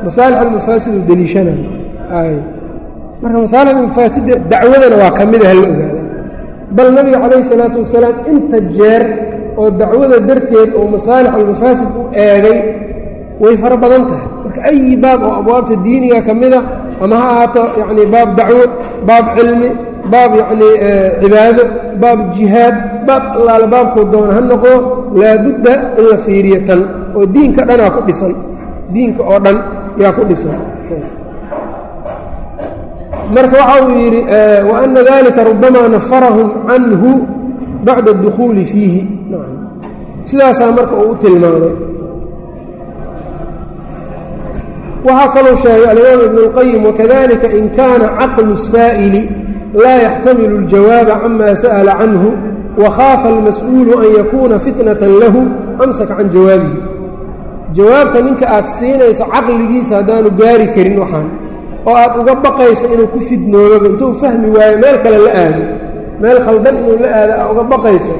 masaalix almafaasid uu deliishanayo marka masaalixda mafaasidda dacwadana waa ka mida hala ogaada bal nabiga calayhi salaatu wasalaam inta jeer oo dacwada darteed oo masaalix almafaasid u eegay way fara badan tahay. Marka ayi baab oo abwaabta diiniga ka mida ama ha ahaato yacni baab dacwo baab cilmi baab yacnii cibaado baab jihaad baab allaale baabkuu doona ha noqdo laabudda in la fiiriyo tan oo diinka dhanaa ku dhisan. Diinka oo dhan yaa ku dhisan marka waxa uu yidhi waana dalika rubamaa nafarahum canhu bacda اdukhuuli fiihi sidaasaa marka uu u tilmaamay waxaa kaloo sheegay alimaam ibn اlqayim wakadalika in kaana caqlu الsaa'ili laa yaxtamilu اljawaaba cama sa'la canhu wakhaafa almas'uulu an yakuuna fitnatan lahu amsaka can jawaabihi jawaabta ninka aad siinayso caqligiisa haddaanu gaari karin waxaan oo aad uga baqayso inuu ku fidnoobaba intuu fahmi waayo meel kale la aado meel khaldan inuu la aado aa uga baqayso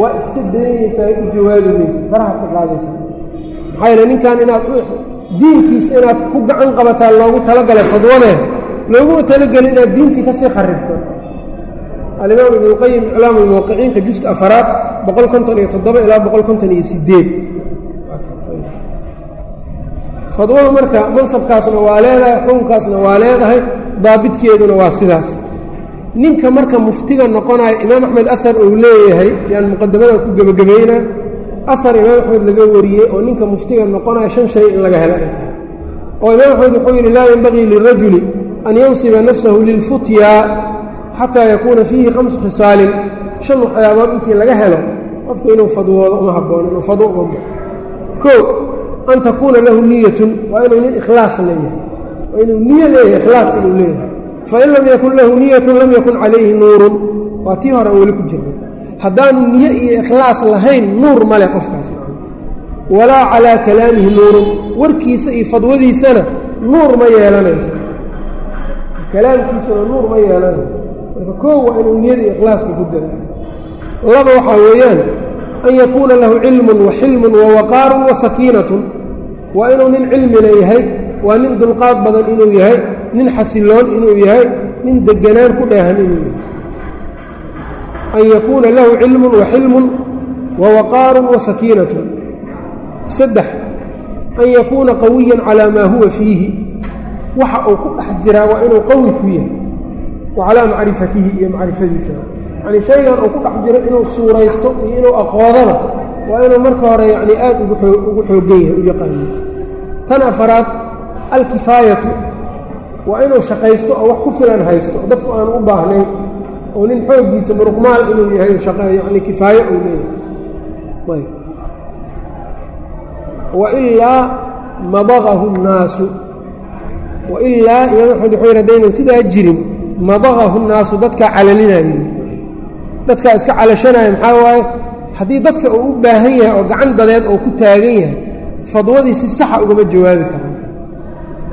waa iska daynaysaa u jawaabi maysa faraha ka qaadaysa maxaa yeele ninkan inaad diinkiisa inaad ku gacan qabataa loogu talagalay fadwadee looguma talagelin inaad diintii ka sii kharibto alimaam ibnuqayim iclaam almuwaqiciinka juska afaraad boqol konton iyo toddoba ilaa boqol konton iyo sideed fadwadu marka mansabkaasna waa leedahay xukunkaasna waa leedahay daabidkeeduna waa sidaas. Ninka marka muftiga noqonaya imaam axmed ahar uu leeyahay yaan muqadamada ku gebagabaynaa ahar imaam axmed laga wariyey oo ninka muftiga noqonaya shan shay in laga hela ay tahay oo imaam axmed wuxuu yidhi laa yenbagii lirajuli an yansiba nafsahu lilfutyaa xataa yakuuna fiihi khamsu khisaalin shan waxyaabood intii laga helo qofku inuu fadwoodo uma habboon inuu fadwo uma o an takuuna lahu niyatun waa inuu nin ikhlaas leeyahay. Waa inuu niyo leeyahay ikhlaas inuu leeyahay. Fain lam yakun lahu niyatun lam yakun calayhi nuurun. Waa tii hore weli ku jirnay haddaanu niyo iyo ikhlaas lahayn nuur male qofkaas. Walaa calaa kalaamihi nuurun. Warkiisa iyo fadwadiisana nuur ma yeelanayso. Kalaamkiisuna nuur ma yeelanayo marka koow waa inuu niyada ikhlaaska ku dara laba waxaa weeyaan an yakuuna lahu cilmun wa xilmun wa waqaarun wa sakiinatun waa inuu nin cilmina yahay waa nin dulqaad badan inuu yahay nin xasiloon inuu yahay nin deganaan ku dheehan inuu yahay an yakuuna lahu cilmun wa xilmun wa waqaarun wa sakiinatun saddex an yakuuna qawiyan calaa maa huwa fiihi waxa uu ku dhex jiraa waa inuu qawi ku yahay wa calaa macrifatihi iyo macrifadiisa yacnii shaygan uu ku dhex jiro inuu suuraysto iyo inuu aqoodana waa inuu marka hore yacnii aad ugu xooggan yahay u yaqaano. Tan afaraad alkifaayatu waa inuu shaqaysto oo wax ku filan haysto dadku aanu u baahnayn oo nin xooggiisa muruqmaal inuu yahay yacni kifaayo uu leeyahay. Wailaa madaqahu nnaasu wailaa imaam axmed wuxuu yidhi hadaynan sidaa jirin madaqahu nnaasu dadkaa calalinayo dadkaa iska calashanaya maxaa waaye? Haddii dadka uu u baahan yahay oo gacan dadeed oo ku taagan yahay fadwadii si saxa ugama jawaabi karaan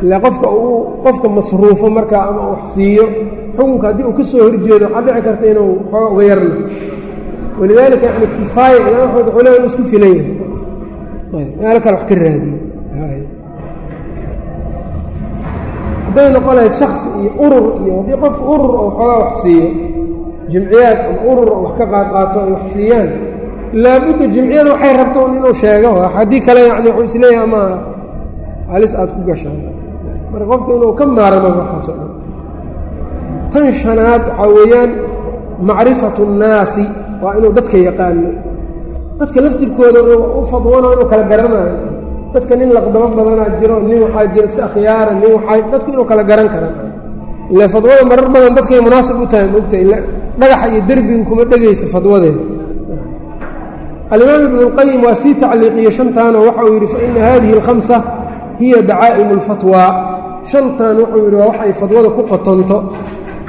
ilaa qofka uu qofka masruufo markaa ama wax siiyo xukunka haddii uu ka soo horjeedo waxaa dhici karta inuu xooga uga yarna. Walidaalika yani kifaaya imaam axmed wuxuu leeya inu isku filan yahay. Meelo kale wax ka raadiyo. Hadday noqon lahayd shaksi iyo urur iyo haddii qofka urur oo xoogaa wax siiyo jimciyaad ama urur wax ka qaadqaato ay wax siiyaan laabudda jimciyada waxay rabto un inuu sheego. Haddii kale yani wuxuu is leeyahay ama halis aada ku gashaan. Marka qofka inuu ka maarmo waxaas oo dhan. Tan shanaad waxaa weeyaan macrifatu nnaasi waa inuu dadka yaqaano. Dadka laftirkooda u fadwano inuu kala garanayo. Dadka nin laqdabo badanaa jiro nin waxaa jira iska akhyaara nin waxaa dadku inuu kala garan kara ila fadwada marar badan dadkay munaasib u tahay maogta ila dhagaxa iyo derbiga kuma dhegaysa fadwadeeda alimaam ibnu اlqayim waa sii tacliiqiye shantaanoo waxa uu yidhi faina hadihi اlkhamsa hiya dacaa'imu اlfatwaa shantan wuxuu yidhi waa wax ay fadwada ku qotonto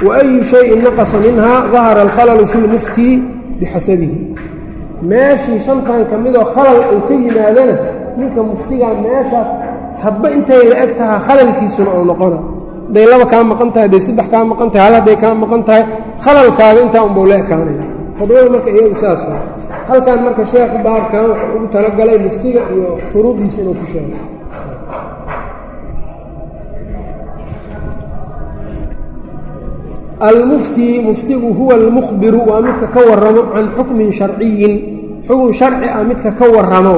wa ayu shayin naqasa minha dahara alkhalalu fi lmuftii bixasabihi meeshii shantan ka midoo khalal ay ka yimaadana ninka muftigaa meeshaas hadba intay la eg tahaa khalalkiisuna ou noqona hadday laba kaa maqan tahay hadday saddex kaa maqan tahay hal hadday kaa maqan tahay khalalkaaga intaa unbau la ekaanaya. Fadwada marka iyagu saas waa. Halkan marka sheekh baarkan wuxuu ugu talagalay muftiga iyo shuruudiisa inuu ku sheego. Almufti muftigu huwa almukhbiru waa midka ka warramo can xukmin sharciyin. Xukun sharci ah midka ka warramo.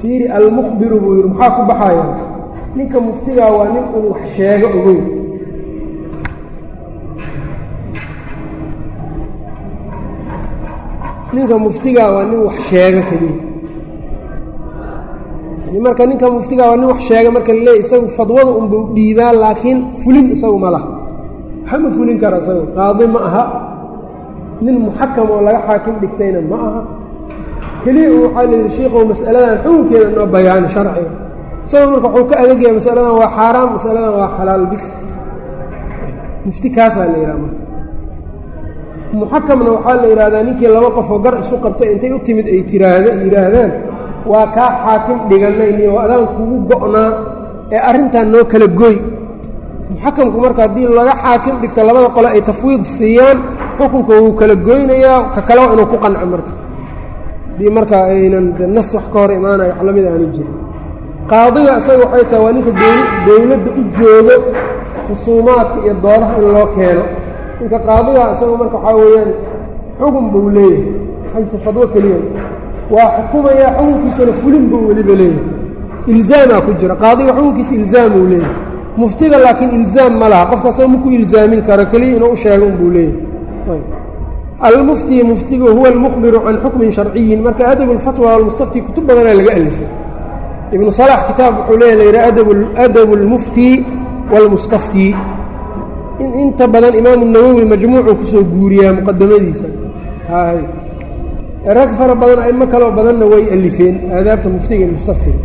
Fiiri almukhbiru buu yidhi maxaa ku baxaya ninka muftigaa waa nin un wax sheego ogow ninka muftigaa waa nin wax sheego keliya marka ninka muftigaa waa nin wax sheega marka laleeya isagu fadwada unbau dhiibaa laakiin fulin isagu ma laha. Waxama fulin kara isagu qaadi ma aha. Nin muxakam oo laga xaakim dhigtayna ma aha. Keliya waxaa la yidhi shiikow mas'aladan xukunkeeda noo bayaani sharciga isagoo marka wuxuu ka adagaya masaladan waa xaaraam masaladan waa xalaal bis. Mufti kaasaa la yidhaha marka. Muxakamna waxaa la yidhahdaa ninkii laba qofoo gar isu qabtay intay u timid ay tiraahda yidhaahdaan waa kaa xaakim dhiganayniyo adaan kugu go'naa ee arrintan noo kala goy. Muxakamku marka haddii laga xaakim dhigto labada qole ay tafwiid siiyaan xukunka wuu kala goynayaa ka kale waa inuu ku qanco marka. Haddii marka aynan nas wax ka hor imaanayo wax la mid aani jirin qaadiga isaga waxay tahay waa ninka dowladda u joogo khusuumaadka iyo doodaha in loo keeno. Ninka qaadiga isaga marka waxaa weeyaan xukun buu leeyahay hayse fadwo keliya. Waa xukumayaa xukunkiisana fulin buu weliba leeyahay. Ilzaamaa ku jira. Qaadiga xukunkiisa ilzaamuu leeyahay. Muftiga laakiin ilzaam ma laha. Qofka asaga maku ilzaamin karo keliya inuu u sheego unbuu leeyahay. Almufti muftigu huwa almukhbiru can xukmin sharciyin. Marka adab اlfatwa almustafti kutub badanaa laga alifay ibnu salax kitaab wuxuu leeya la yidhaha adabu اlmufti wاlmustafti inta badan imaamu nawowi majmuucuu kusoo guuriyaa muqadamadiisa hay rag fara badan aimo kaloo badanna way alifeen aadaabta muftiga iyo mustaftiga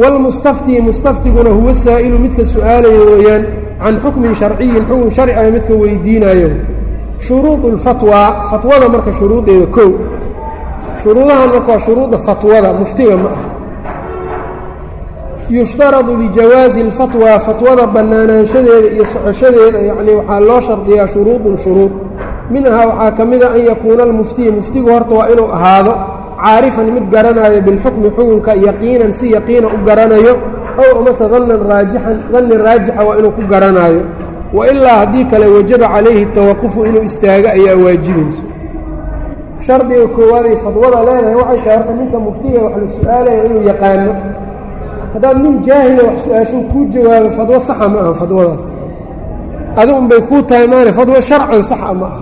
wاlmustafti mustaftiguna huwa saa'ilu midka su'aalayo weeyaan can xukmin sharciyin xukun sharciga midka weydiinayo shuruud اlfatwaa fatwada marka shuruudeeda kow shuruudahan marka waa shuruudda fatwada muftiga ma ah yushtaradu lijawaazi اlfatwaa fatwada bannaanaanshadeeda iyo socoshadeeda yacni waxaa loo shardiyaa shuruudun shuruud minhaa waxaa ka mida an yakuuna almuftiy muftigu horta waa inuu ahaado caarifan mid garanayo bilxukmi xukunka yaqiinan si yaqiina u garanayo ow amase dannan raajixan danni raajixa waa inuu ku garanaayo wa ilaa haddii kale wajaba calayhi tawaqufu inuu istaago ayaa waajibayso shardiga koowaad ay fadwada leedahay waxay tahay horta ninka muftiga wax la su'aalaya inuu yaqaano haddaad nin jaahila wax su'aasho kuu jawaabo fadwo saxa ma aha fadwadaas adigun bay kuu tahay maane fadwo sharcan saxa ma aha.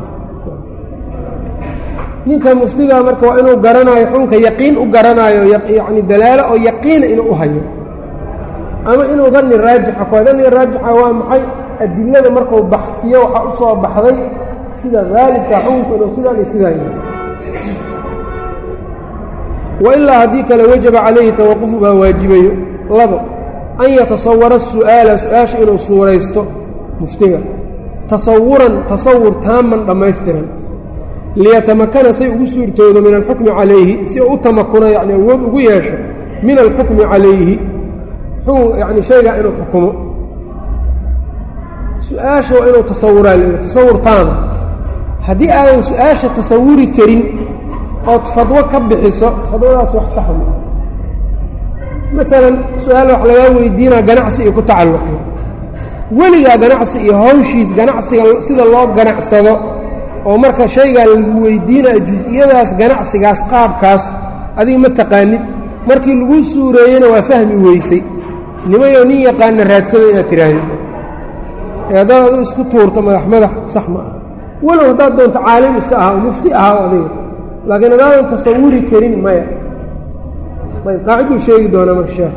Ninka muftiga marka waa inuu garanaayo xukunka yaqiin u garanaayo yacni dalaalo oo yaqiina inuu u hayo. Ama inuu danni raajixa ku danniga raajixa waa maxay? Adilada markuu baxfiyo waxaa u soo baxday sida haalibka xukunka inuu sidaan iyo sidaan yahay. Wa ilaa haddii kale wajaba calayhi tawaqufu baa waajibayo labo an yatasawara su'aala su'aasha inuu suuraysto muftiga. Tasawuran tasawur taaman dhammaystiran. Liyatamakana say ugu suurtoodo min alxukmi calayhi si uu u tamakuna yacni awood ugu yeesho min alxukmi calayhi yani shaygaa inuu xukumo. Su'aasha waa inuu tasawuraa le tasawur taama haddii aadan su'aasha tasawuri karin ood fadwo ka bixiso fadwadaas wax saxma maalan su'aal wax lagaa weydiinaa ganacsi iyo ku tacalluqo weligaa ganacsi iyo hawshiis ganacsiga sida loo ganacsado oo marka shaygaa lagu weydiinaya jus-iyadaas ganacsigaas qaabkaas adiga ma taqaanid. Markii lagu suureeyena waa fahmi weysay. Nimayo nin yaqaana raadsada inaad tiraahid ee haddaad adu isku tuurto madax madax sax ma ah walow haddaad doonto caalim iska ahaa oo mufti ahaa adiga. Laakiin haddaadan tasawuri karin maya ayb qaaciduu sheegi doonaa marka sheekh.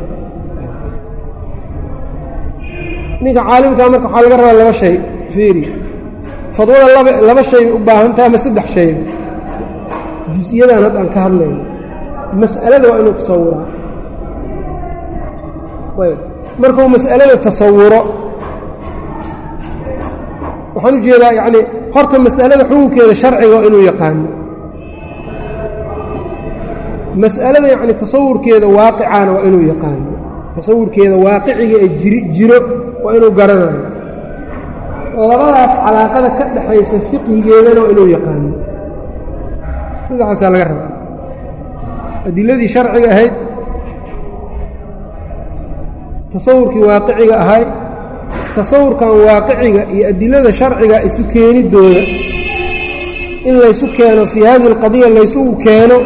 Ninka caalimkaa marka waxaa laga rabaa laba shay fiiri. Fadwada laba laba shay u baahan tahay ama saddex shayba jus-iyadan hadda aan ka hadlayno mas'alada waa inuu tasawuraa. Ayb markuu mas'alada tasawuro waxaan u jeedaa yacni horta mas'alada xukunkeeda sharciga waa inuu yaqaano mas'alada yacni tasawurkeeda waaqicana waa inuu yaqaano tasawurkeeda waaqiciga ee jiri jiro waa inuu garanayo. Labadaas calaaqada ka dhexaysa fiqhigeedana waa inuu yaqaano sidaasaa laga rabaa. Adiladii sharciga ahayd tasawurkii waaqiciga ahay tasawurkan waaqiciga iyo adilada sharciga isu keenidooda in laysu keeno fii hadihi alqadiya laysugu keeno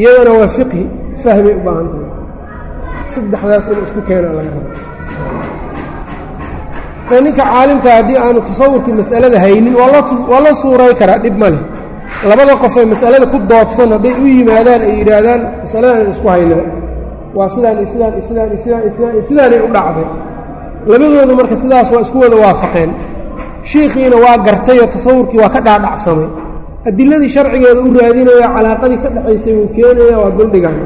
iyadana waa fiqhi fahmay u baahan tahay. Saddexdaas inuu isku keenaa laga raba ninka caalimka haddii aanu tasawurkii mas'alada haynin waa la suuray karaa dhib ma leh. Labada qof ee mas'alada ku doodsan hadday u yimaadaan ay yidhaahdaan masaladan isku haynaa waa sidaan iyo sidaan iyo sidaan iyo sidaan sidaan sidaanay u dhacday. Labadoodu marka sidaas waa isku wada waafaqeen. Shiikhiina waa gartayoo tasawurkii waa ka dhaadhacsamay adiladii sharcigeeda u raadinaya calaaqadii ka dhexaysay wuu keenaya waa duldhigaan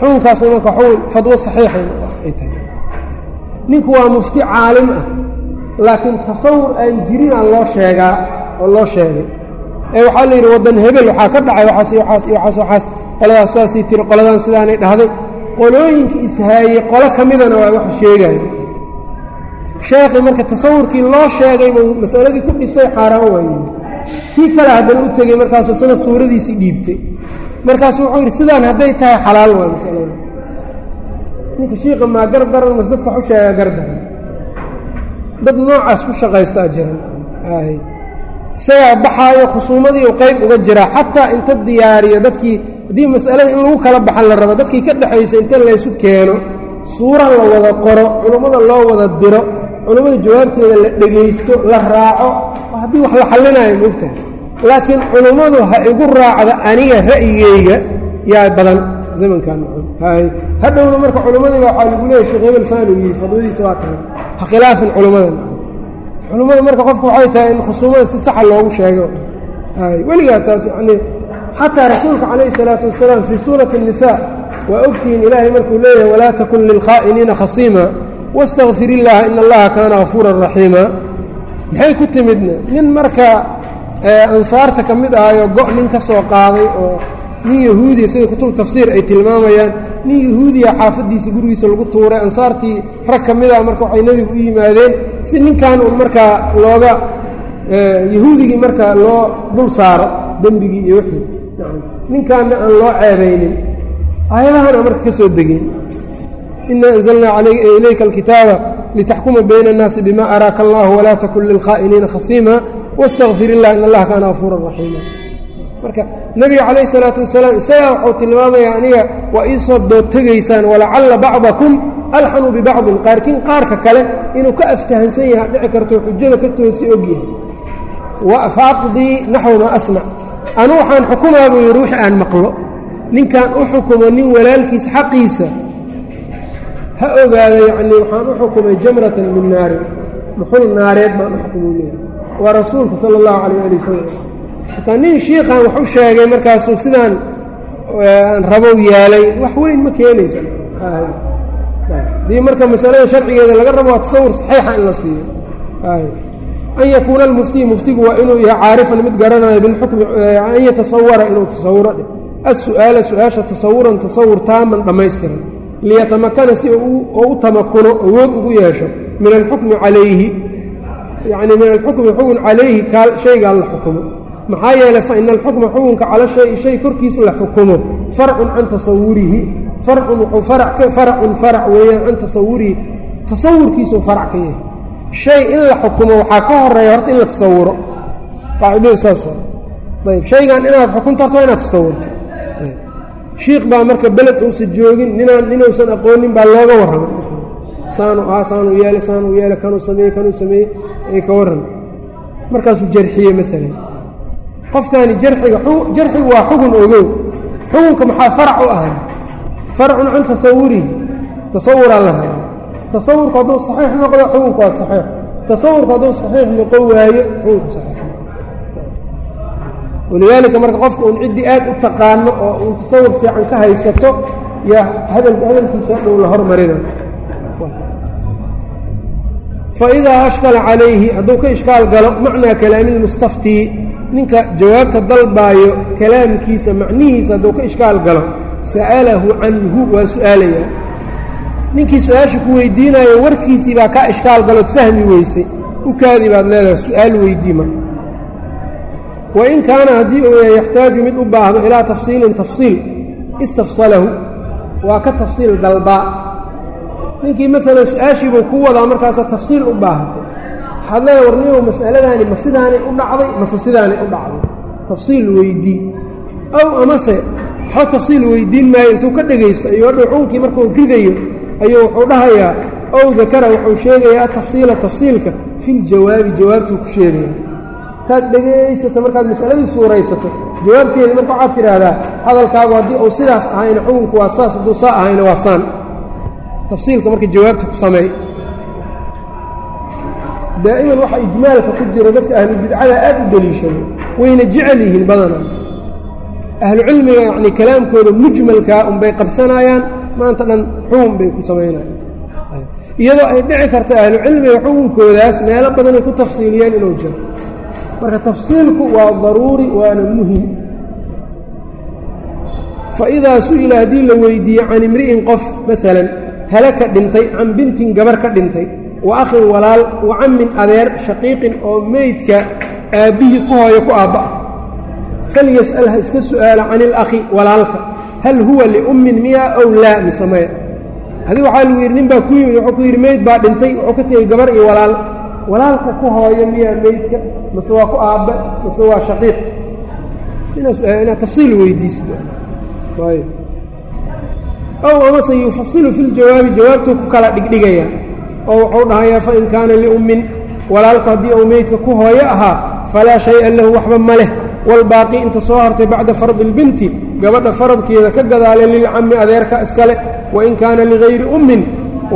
xukunkaasna marka xukun fadwo saxiixay ay tahay. Ninku waa mufti caalim ah laakiin tasawur aan jirinaa loo sheegaa oo loo sheegay. Ee waxaa la yidhi waddan hebel waxaa ka dhacay waxaas iyo waxaas iyo waxaas waxaas qoladaas saasii tiri qoladan sidaanay dhahday. Qolooyinka ishaayey qolo ka midana waa wax sheegaya sheekhii marka tasawurkii loo sheegay buu masaladii ku dhisay xaaraan waaye kii kale haddana u tegey markaasuu isaga suuradiisii dhiibtay. Markaasuu wuxuu yidhi sidaan hadday tahay xalaal waa masalada. Ninka shiika maa gar daran mas dadka wax u sheegaa gar daran dad noocaas ku shaqaystaa jiran. Isagaa baxaayo khusuumadii u qayb uga jiraa. Xataa inta diyaariyo dadkii haddii mas'alada in lagu kala baxan la rabo dadkii ka dhexaysa inta laysu keeno suura la wada qoro culummada loo wada diro culummada jawaabteeda la dhegaysto la raaco haddii wax la xallinayo moogtahay laakiin culummadu ha igu raacda aniga ra'yigeyga yaa badan zamankan hadhowna marka culimmadiiba waxaa lagu leeyahy sheekh hebel fadwadiisa waa tahay. Ha khilaafin culimmadan culimmada marka qofka waxay tahay in khusuumada si saxa loogu sheego. Weligaa taas yacnii xataa rasuulka calayhi salaatu wasalaam fii suurati الnisaa waa ogtihiin ilaahay markuu leeyahay walaa takun lilkhaa'iniina khasiima wastakfir illaha in allaha kaana gafuuran raxiima maxay ku timidna nin marka ansaarta ka mid ahayo go' nin ka soo qaaday oo nin yahuudiya sida kutub tafsiir ay tilmaamayaan nin yahuudiya xaafaddiisa gurigiisa lagu tuuray ansaartii rag ka mid ah marka waxay nebigu u yimaadeen si ninkan un markaa looga yahuudigii marka loo dul saaro dembigii iyo wixii ninkaanna aan loo ceebaynin aayadahana marka ka soo degeen inaa anzalnaa ilayka alkitaaba litaxkuma bayna annaasi bima araaka allah walaa takun lilkhaa'iniina khasiima wastaqfir illah in allaha kaana afuura raxiima marka nebiga calayh isalaatu wasalaam isagaa waxuu tilmaamayaa aniga waa ii soo doodtegaysaan walacalla bacdakum alxanu bibacdin qaarkiin qaarka kale inuu ka aftahansan yaha dhici karto xujada ka toosi ogyahay fa aqdii naxw maa asmac anu waxaan xukumaa buu yidhi wixii aan maqlo ninkaan u xukumo nin walaalkiisa xaqiisa ha ogaada yacnii waxaan u xukumay jamratan min naarin dhuxul naareed baan u leeyahay waa rasuulka sala allahu calayh ali wasalam xataa nin shiikhan wax u sheegay markaasuu sidaan aan rabow yaalay wax weyn ma keenaysa dii marka masalada sharcigeeda laga rabo waa tasawur saxiixa in la siiyo. An yakuuna almuftiy muftigu waa inuu yahay caarifan mid garanayo bilxukmi an yatasawara inuu tasawuro as-su'aala su'aasha tasawuran tasawur taaman dhammaystiran liyatamakana si oo u tamakuno awood ugu yeesho. Min alxukmi calayhi. Yacnii min alxukmi xukun calayhi shaygaa la xukumo. Maxaa yeelay fa ina alxukma xukunka cala shayi shay korkiisa la xukumo. Farcun can tasawurihi farcun wuxuu faracun farac weeyaan can tasawurihi tasawurkiisuu farac ka yahay. Shay in la xukumo waxaa ka horreeya horta in la tasawuro qaacidada saas ayb shaygan inaad xukunto horta waa inaad tasawurto shiikh baa marka beled uusan joogin ninaan inuusan aqoonin baa looga warramay saanuu ahaa saanuu yeelay saanuu yeelay kanuu sameeyey kanuu sameeyey ay ka warrama markaasuu jarxiyey maalan qofkaani jarxiga jarxigu waa xugun ogow. Xukunka maxaa farac u ahay? Farcun can tasawurihi tasawuraa la rabaa tasawurku hadduu saxiix noqdo xukunku waa saxiix. Tasawurku hadduu saxiix noqon waayo xukunku saxiix walidaalika marka qofka uun ciddii aad u taqaano oo uun tasawur fiican ka haysato yaa hadalkiisa dhow la hormarina faidaa ashkala calayhi hadduu ka ishkaal galo macnaa kalaami lmustaftii ninka jawaabta dalbaayo kalaamkiisa macnihiisa hadduu ka ishkaal galo sa'alahu canhu waa su'aalayaa ninkii su'aasha ku weydiinayo warkiisii baa kaa ishkaal galood fahmi weysay u kaadii baad leedahay su'aal weydii marka wain kaana haddii uu yahay yaxtaaju mid u baahdo ilaa tafsiilin tafsiil istafsalahu waa ka tafsiil dalbaa ninkii maalan su'aashiibuu ku wadaa markaasa tafsiil u baahatay waxaad leedahay warniyow mas'aladaani ma sidaanay u dhacday mase sidaanay u dhacday? Tafsiil weydii ow amase waxba tafsiil weydiin maayo intuu ka dhegaysto ayuu hadhow xukunkii markuu ridayo ayuu wuxuu dhahayaa ow dakara wuxuu sheegayaa atafsiila tafsiilka filjawaabi jawaabtuu ku sheegaya taad dhegaysato markaad masaladii suuraysato jawaabteedii marka waxaad tidhaahdaa hadalkaagu haddii uu sidaas ahayna xukunku waa saas hadduu saa ahayna waa saan. Tafsiilka marka jawaabta ku sameey daa'iman waxa ijmaalka ku jira dadka ahlubidcada aad u deliishado wayna jecel yihiin badanaa ahlucilmiga yacni kalaamkooda mujmalkaa unbay qabsanayaan maanta dhan xukun bay ku samaynayaan. Iyadoo ay dhici karta ahlucilmiga xukunkoodaas meelo badanay ku tafsiiliyeen inuu jiro marka tafsiilku waa daruuri waana muhiim. Fa idaa su'ila haddii la weydiiye can imri'in qof maalan halaka dhintay can bintin gabar ka dhintay wa akhin walaal wa cammin adeer shaqiiqin oo meydka aabbihii ku hooyo ku aabba'a falyas'al ha iska su'aala can ilakhi walaalka hal huwa liummin miya ow laa mise maya. Haddii waxaa lagu yidhi nin baa ku yimid wuxuu ku yidhi meyd baa dhintay wuxuu ka tegey gabar iyo walaal walaalka ku hooyo miyaa meydka mase waa ku aabbe mase waa shaqiiq. Inaad tafsiil weydiisid ow amase yufasilu fi ljawaabi jawaabtuu ku kala dhigdhigaya. Oo wuxuu dhahayaa fain kaana liummin walaalku haddii uu meydka ku hooyo ahaa falaa shay'a lahu waxba ma leh. Waalbaaqi inta soo hartay bacda fardi ilbinti gabadha faradkeeda ka gadaale lilcammi adeerka iskale wain kaana ligayri ummin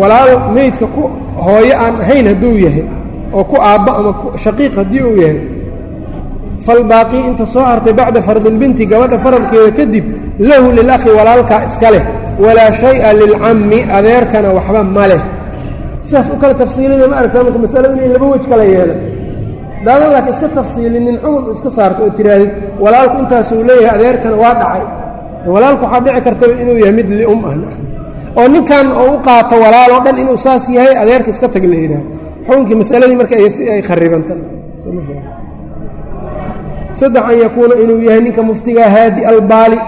walaal meydka ku hooyo aan ahayn hadduu yahay oo ku aabba ama shaqiiq haddii uu yahay. Falbaaqi inta soo hartay bacda fardilbinti gabadha faradkeeda kadib lahu lilakhi walaalkaa iska leh walaa shay'a lilcammi adeerkana waxba ma leh. Sidaas u kala tafsiilina ma aragtaa marka masalada inay laba wej kala yeelato daadan laakiin iska tafsiilinin xugun iska saarto oo tirahdid walaalku intaasuu leeyahay adeerkana waa dhacay. Walaalku waxaa dhici kartaba inuu yahay mid lium ah oo ninkan oo u qaato walaaloo dhan inuu saas yahay adeerka iska tag la yidhaah xukunkii masaladii marka ay kharibanta saddex an yakuuna inuu yahay ninka muftigaa haadi albaali.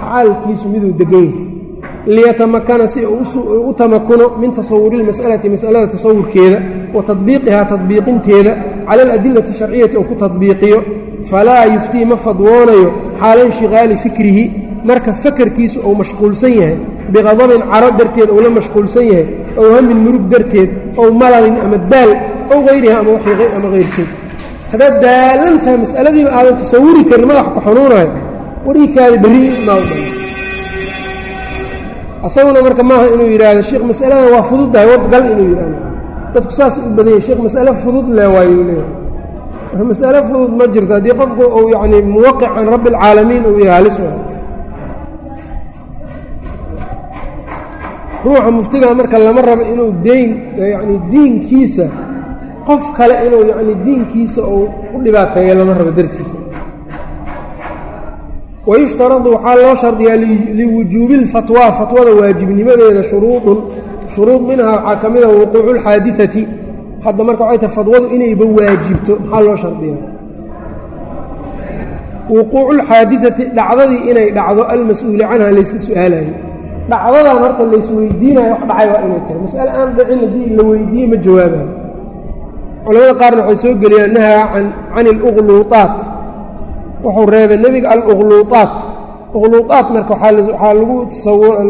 Xaalkiisu miduu degan yahay. Liyatamakana si u tamakuno min tasawuri اlmas'alati mas'alada tasawurkeeda wa tadbiiqihaa tadbiiqinteeda cala aladilati sharciyati oo ku tadbiiqiyo. Falaa yuftii ma fadwoonayo xaala inshiqaali fikrihi. Marka fakarkiisu uu mashquulsan yahay biqadabin caro darteed uu la mashquulsan yahay ow hamin murug darteed ow malalin ama daal ow hayriha ama hayrkeed haddaad daalantaha mas'aladiiba aadan tasawuri karin madaxa ku xanuunayo warikaada berri maa dhan asaguna marka maaha inuu yidhaahdo sheikh mas'aladan waa fududdahay wadgal inuu yidhaahdo. Dadku saas u badanyay sheikh mas'ale fudud le waayuu leeyahay. Mas'ale fudud ma jirto haddii qofku uu yacni muwaqic can rabbi alcaalamiin uu yahay halis waay ruuxa muftiga marka lama rabo inuu deyn yacni diinkiisa qof kale inuu yacni diinkiisa uu u dhibaateeyo lama rabo dartiisa wayushtaradu waxaa loo shardiyaa liwujuubi اlfatwaa fatwada waajibnimadeeda shuruudun shuruud minhaa waxaa ka mida wuquucu اlxaadiثati hadda marka waxay tahay fadwadu inayba waajibto maxaa loo shardiyaa wuquucu اlxaadiثati dhacdadii inay dhacdo almas-uuli canha layska su-aalayo dhacdadan marka laisweydiinayo wax dhacay waa inay tahay. Mas'ale aan dhicin haddii la weydiiyey ma jawaabaan. Culamada qaarna waxay soo geliyaan nahaa can iluqluuaat wuxuu reebay nebiga aluqluuaat uqluuaat marka waxaa lagu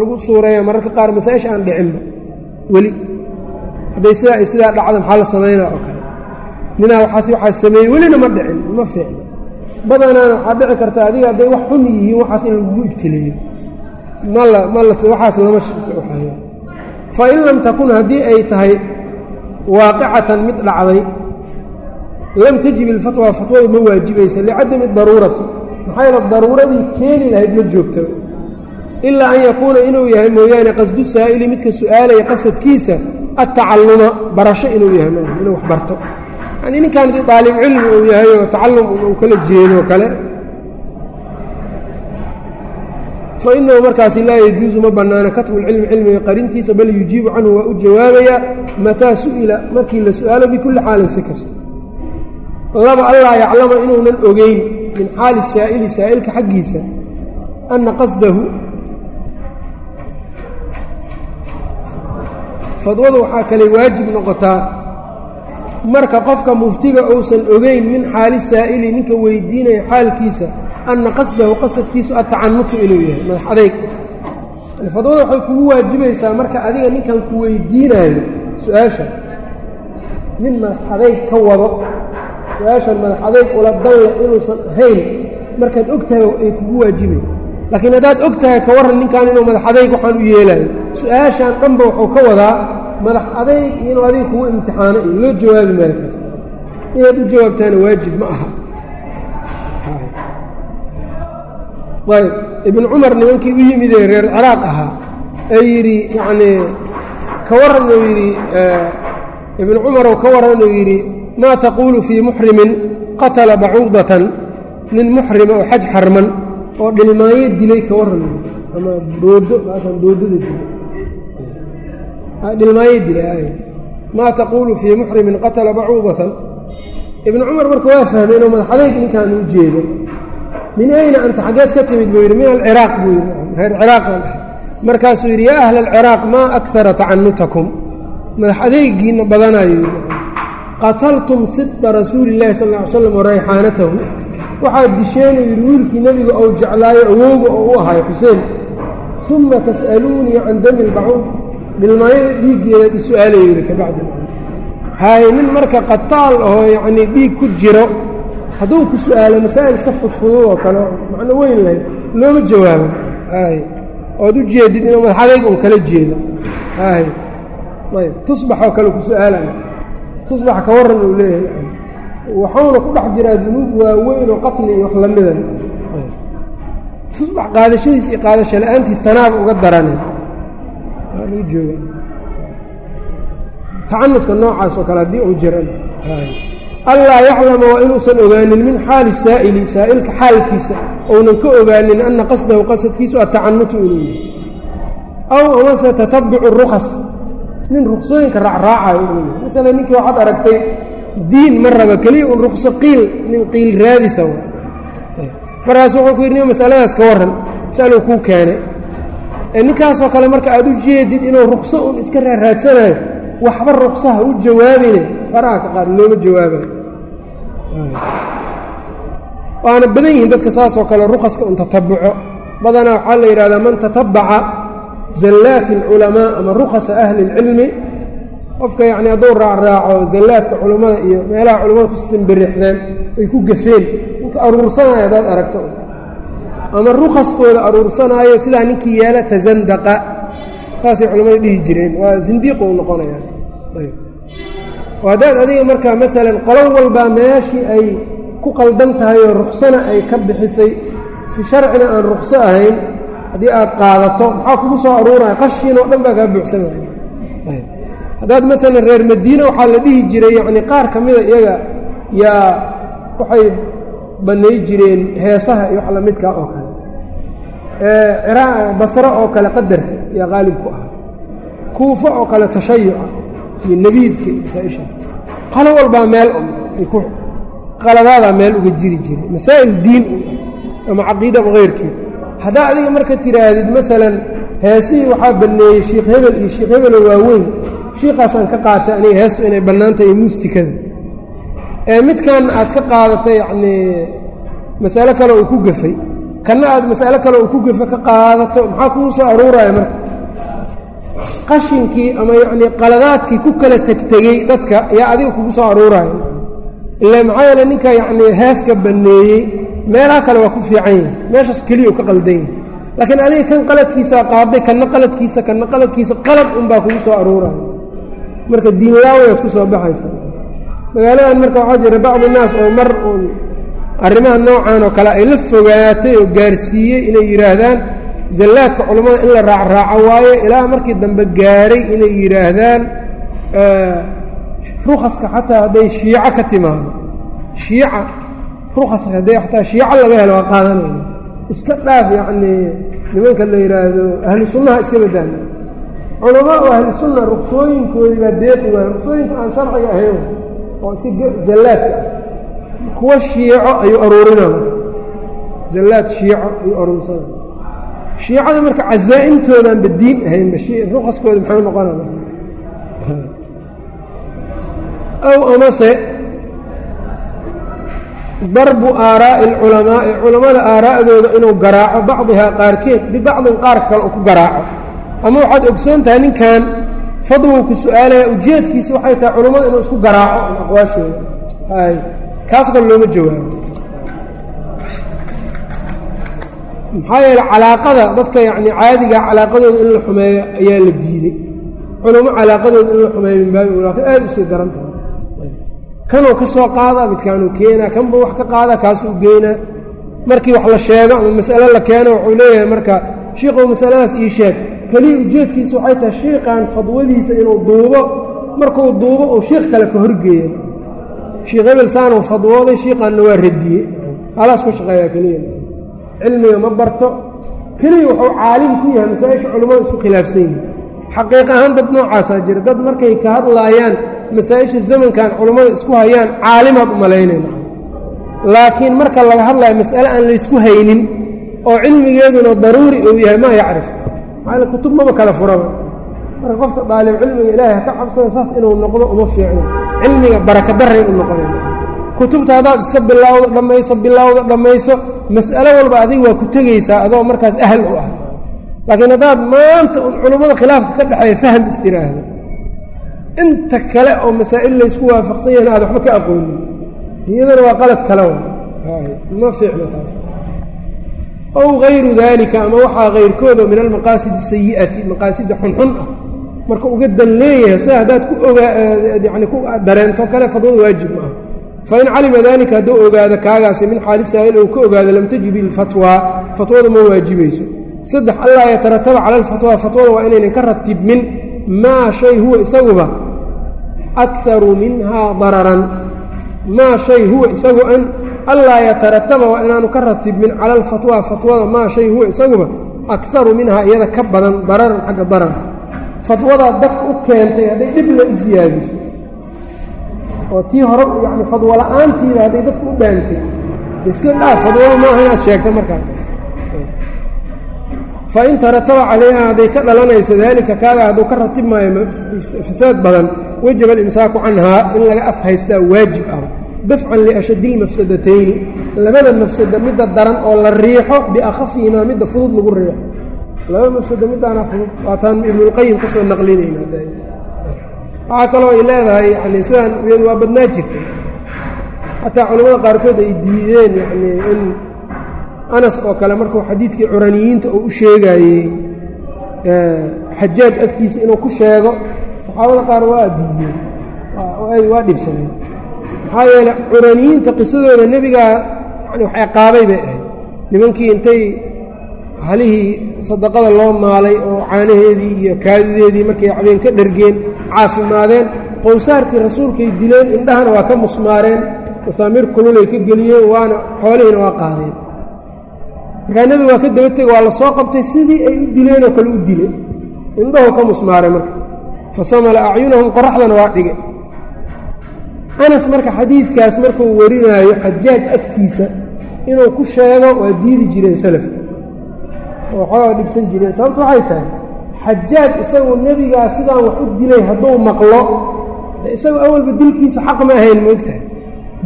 lagu suureeya mararka qaar masaa-isha aan dhicinba weli. Hadday sidaa sidaa dhacda maxaa la samaynaa oo kale? Ninaa waaas waxaa sameeyey welina ma dhicin ma fiicno badanaana waxaa dhici karta adiga hadday wax xun yihiin waxaas in lagugu ibtileeyo waxaas lama shaayo fa in lam takun haddii ay tahay waaqicatan mid dhacday lam tajib ilfatwa fatwadu ma waajibaysa licadami daruurati maxaa yeele daruuradii keeni lahayd ma joogta ilaa an yakuuna inuu yahay mooyaane qasdu saa'ili midka su'aalaya qasadkiisa atacalluma barasho inuu yahay inuu wax barto. Yanii ninkan haddii daalibcilmi uu yahay oo tacallum uu kala jeedo kale fa inahu markaasi laa yajuusu ma bannaana katbu lcilmi cilmiga qarintiisa bal yujiibu canhu waa u jawaabayaa mataa su'ila markii la su'aalo bikulli xaalin si kasta. Laba allaa yaclama inuunan ogeyn min xaali saa'ili saa'ilka xaggiisa anna qasdahu. Fadwadu waxaa kale waajib noqotaa marka qofka muftiga uusan ogeyn min xaali saa'ili ninka weydiinaya xaalkiisa anna qasdahu qasadkiisu atacanutu inuu yahay madax adayg fadwada waxay kugu waajibaysaa marka adiga ninkan ku weydiinaayo su'aasha nin madax adayg ka wado su'aashan madax adayg ula danle inuusan ahayn markaad og tahay ay kugu waajibay laakiin haddaad og tahay ka warran ninkan inuu madax adayg waxaan u yeelaayo su'aashan dhanba wuxuu ka wadaa madax adayg inuu adiga kugu imtixaano iyo loo jawaabi maarkaas inaad u jawaabtaana waajib ma aha ayb ibn cumar nimankii u yimid ee reer ciraaq ahaa ee yidhi yacnii ka warran uu yidhi ibn cumarow ka warran uu yidhi maa taquulu fii muxrimin qatala bacuudatan nin muxrima oo xaj xarman oo dhilmaayo dilay ka warran ama doodo maasan doodada dilay. Dhilmaayo dilay maa taquulu fii muxrimin qatala bacuudatan ibn cumar marka waa fahmay inuu madaxadayg ninkaan u jeedo min ayna anta? Xaggeed ka timid buu yidhi min alciraaq buu yidhi. Reer ciraaqaan markaasuu yidhi yaa ahla alciraaq maa akara tacanutakum madax adeegiinna badanayo yidhi qataltum sibta rasuuli illahi sal ll slam warayxaanatahu waxaad disheenuu yidhi wiilkii nebiga ou jeclaayo awowga oo u ahayo xuseen. Uma tas'aluunii can dami lbacuud dhilmaayada dhiiggeedaad i su'aalayo yidhi kabacdi. Hay nin marka qataal oo yacnii dhiig ku jiro hadduu ku su'aalo masaa'il iska fudfudud oo kale macno weyn lahayd looma jawaaban ay ood u jeedid inuu madaxadayg un kala jeedo ay ayb tusbaxoo kale ku su'aalaya tusbax ka warran uu leeyahay. Waxuuna ku dhex jiraa dunuub waaweyn oo qatli iyo wax la mida tusbax qaadashadiis iyo qaadasho la'aantiis tanaaba uga darane lagu jooga. Tacanudka noocaas oo kale haddii uu jiran allaa yaclama waa inuusan ogaanin min xaali saa'ili saa'ilka xaalkiisa. Ounan ka ogaanin anna qasdahu qasadkiisu atacanutu inuu yahay. Aw amase tatabucu rukas nin ruksooyinka raacraacayo inuu yahay. Maalan ninkii waxaad aragtay diin ma raba keliya un rukso qiil nin qiil raadisa markaas wuxuu ku yidhi nin masaladaas ka warran. Masaluu kuu keenay. Ee ninkaasoo kale marka aad u jeedid inuu rukso un iska raaraadsanayo waxba ruksaha u jawaabine faraha ka qaad looma jawaabayo waana badan yihiin dadka saasoo kale rukaska un tatabuco. Badanaa waxaa la yidhahdaa man tatabaca zallaati alculamaa ama rukhasa ahli اlcilmi qofka yacni hadduu raacraaco zallaadka culummada iyo meelaha culummada ku simbirixdeen ay ku gafeen. Ninka aruursanaayo haddaad aragto. Ama rukaskooda aruursanaayo sidaa ninkii yeela tasandaqa saasay culimmada dhihi jireen. Waa zindiiqu u noqonayaa oo haddaad adiga markaa maalan qolo walbaa meeshii ay ku qaldan tahay oo ruksana ay ka bixisay fi sharcina aan rukso ahayn haddii aad qaadato maxaa kugu soo aruuraya qashiin oo dhan baa kaa buuxsamaya haddaad maalan reer madiine waxaa la dhihi jiray yacni qaar ka mida iyaga yaa waxay bannay jireen heesaha iyo wax lamidkaa oo kale basro oo kale qadarka iyo qaalib ku ah kuufo oo kale tashayuca iyo nebiidka masaaishaas. Qalo walbaa meel ku qaladaadaa meel uga jiri jiray. Masaa'il diin ama caqiida ama keyrkeed haddaa adiga marka tidhaahdid maalan heesihii waxaa banneeyey sheikh hebel iyo sheikh hebeloo waaweyn shiikaasaan ka qaatay aniga heestu inay bannaan tahay iyo muustikada ee midkanna aad ka qaadatay yacnii masalo kale uu ku gafay. Kanna aad mas'alo kale uu ku gafa ka qaadato maxaa kugu soo aruuraya marka qashinkii ama yacnii qaladaadkii ku kala tegtegey dadka yaa adiga kugu soo aruuraya ilaa maxaa yeele ninka yacnii heeska banneeyey meelaha kale waa ku fiican yahay meeshaas keliya u ka qaldan laakiin adiga kan qaladkiisaa qaaday kanna qaladkiisa kanna qaladkiisa qalad unbaa kugu soo aruuraya marka diinlaawayaad ku soo baxaysa. Magaaladan marka waxaa jira bacdi naas oo mar uun arrimaha noocan oo kale ay la fogaatay oo gaarsiiyey inay yidhaahdaan zallaadka culammada in la raacraaco waayo ilaa markii dambe gaaray inay yidhaahdaan rukaska xataa hadday shiico ka timaado. Shiica rukaska hadday xataa shiico laga helo waa qaadanayna iska dhaaf yacnii nimanka la yidhaahdo ahlu sunnaha iska badaan culamaau ahlu sunna ruksooyinkoodii baa deeqi waaya ruksooyinku aan sharciga ahayn oo iska zallaadka kuwa shiico ayuu aruurinaa. Zallaad shiico ayuu aruursana shiicada marka cazaa'imtoodaanba diin ahaynba rukaskooda maxay noqonaya aw amase darbu aaraa'i alculamaa'i culammada aaraa'dooda inuu garaaco bacdihaa qaarkeed bibacdin qaarka kale uu ku garaaco ama waxaad ogsoon tahay ninkan fadwow ku su'aalaya ujeedkiisa waxay tahay culammada inuu isku garaaco aqwaashooda kaas kale looma jawaabo maxaa yeele calaaqada dadka yacni caadiga calaaqadooda in la xumeeyo ayaa la diiday. Culamo calaaqadooda in la xumeeyo min baabi aada u sii daran tahay. Kanuu ka soo qaadaa midkaanuu keenaa kanba wax ka qaadaa kaasuu geynaa markii wax la sheego ama mas'alo la keeno wuxuu leeyahay marka shiiqow masaladaas ii sheeg. Keliya ujeedkiisa waxay tahay shiiqan fadwadiisa inuu duubo. Markuu duubo uu shiikh kale ka horgeeya shiikh hebel saanuu fadwooday shiiqaanna waa radiyey. Halaas ku shaqeeyaa keliya cilmiga ma barto keliya wuxuu caalim ku yahay masaa-isha culammada isku khilaafsan yihiin xaqiiq ahaan dad noocaasaa jira. Dad markay ka hadlaayaan masaa-isha zamankan culammada isku hayaan caalimaad u malaynayna. Laakiin marka laga hadlayo mas'ale aan laysku haynin oo cilmigeeduna daruuri uu yahay maa yacrif. Maala kutub maba kala furaba. Marka qofka daalib cilmiga ilaahay ha ka cabsada saas inuu noqdo uma fiicno. Cilmiga baraka daray u noqonay kutubta haddaad iska bilowdo dhammayso bilowdo dhammayso mas'alo walba adiga waa ku tegaysaa adoo markaas ahl u ah. Laakiin haddaad maanta culummada khilaafka ka dhexeeya faham istiraahdo. Inta kale oo masaa'il laysku waafaqsan yahna aad waxba ka aqoonin iyadana waa qalad kale ma fiicno taas. Ow hayru daalika ama waxaa kayrkooda min almaqaasidi sayi'ati maqaasida xunxun ah. Marka uga dan leeyahay sida haddaad ku ogaa yani ku dareento kale fadwada waajib ma ah fain calima dalika hadduu ogaado kaagaasi min xaali saa'il uu ka ogaado lam tajib ilfatwaa fatwada ma waajibayso saddex allaa yatarataba cala alfatwaa fatwada waa inaynan ka ratibmin maa shay huwa isaguba akaru minhaa dararan maa shay huwa isagu an allaa yatarataba waa inaanu ka ratibmin cala alfatwaa fatwada maa shay huwa isaguba akaru minhaa iyada ka badan dararan xagga dararka fatwadaa dad u keentay hadday dhib la isyaadiso oo tii hore yani fadwo la'aantiiba hadday dadku u dhaantay iska dhaaf fadwada maaha inaad sheegto markaas. Fain tarataba calayha hadday ka dhalanayso daalika kaaga hadduu ka ratib maayo fasaad badan wajaba alimsaaku canhaa in laga af haystaa waajib ah. Dafcan liashaddi ilmafsadatayni labada mafsada midda daran oo la riixo biakhafihimaa midda fudud lagu riixo. Laba mafsado middaana fudud waataan ibnulqayim ka soo naqlinayna waxaa kaloo ay leedahay yani sidaan iyadu waa badnaa jirtay. Xataa culamada qaarkood ay diideen yani in anas oo kale markuu xadiidkii curaniyiinta uu u sheegaayey xajaaj agtiisa inuu ku sheego saxaabada qaar waa diideen waa dhibsadeen. Maxaa yeele curaniyiinta qisadooda nebigaa yani wax ciqaabay bay ahayd. Nimankii intay halihii sadaqada loo maalay oo caanaheedii iyo kaadideedii markay cabeen ka dhergeen caafimaadeen qowsaarkii rasuulkay dileen indhahana waa ka musmaareen masaamiir kululay ka geliyeen waana xoolihiina waa qaadeen. Markaa nebiga waa ka daba tegay waa la soo qabtay sidii ay u dileenoo kale u dilay indhahu ka musmaaray marka. Fasamala acyunahum qoraxdana waa dhigay. Anas marka xadiidkaas markuu warinaayo xajaaj agtiisa inuu ku sheego waa diidi jireen salafka oo xoogaa dhibsan jireen. Sababto waxay tahay xajaaj isagoo nebigaa sidaan wax u dilay hadduu maqlo isagoo awalba dilkiisa xaq ma ahayn moogtahay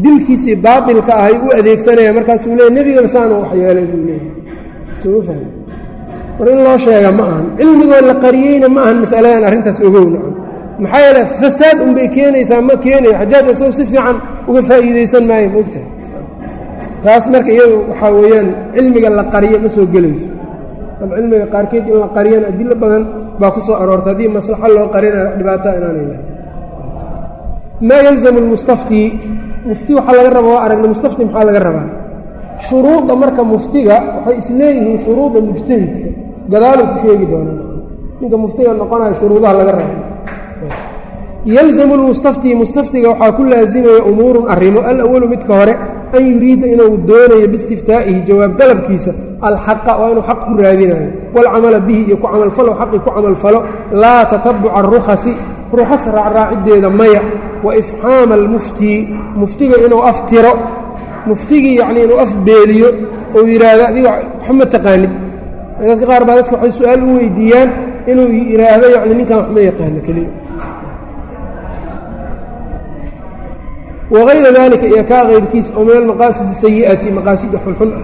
dilkiisii baatilka ahay u adeegsanaya markaasuu leey nebigaba saanu wax yeelay buu leeyahy soo fahmi? Mar in loo sheega ma ahan. Cilmigoo la qariyeyna ma ahan masaladan arrintaas ogowna maxaa yeele fasaad unbay keenaysaa ma keenayo xajaaj isagoo si fiican uga faa'iidaysan maayo moogtahay taas marka iyadu waxaa weeyaan cilmiga la qariyo ma soo gelayso bal cilmiga qaarkeed in la qariyana adilo badan baa ku soo aroortay haddii maslaxo loo qarinayo dhibaato inaanay lahay maa yalzamu lmustaftii mufti waxaa laga raba waa aragna mustafti maxaa laga rabaa? Shuruudda marka muftiga waxay isleeyihiin shuruudda mujtahidka. Gadaaluu ku sheegi doonaa. Ninka muftiga noqonayo shuruudaha laga raba yalzamu lmustaftii mustaftiga waxaa ku laasimaya umuurun arrimo alawalu midka hore an yuriida inuu doonayo biistiftaa'ihi jawaab dalabkiisa alxaqa waa inuu xaq ku raadinayo waalcamala bihi iyo ku camalfalo xaqi ku camalfalo laa tatabuca arukhasi rukhas raacraaciddeeda maya wa ifxaama almuftii muftiga inuu aftiro muftigii yacnii inuu afbeeliyo ou yidhaahdo adiga waxma taqaanid dadka qaar baa dadka waxay su'aal u weydiiyaan inuu yidhaahdo yacni ninkan waxma yaqaano keliya wغayra dalika iyo kaa kayrkiis oo min almaqaasidi sayi'ati maqaasida xunxun ah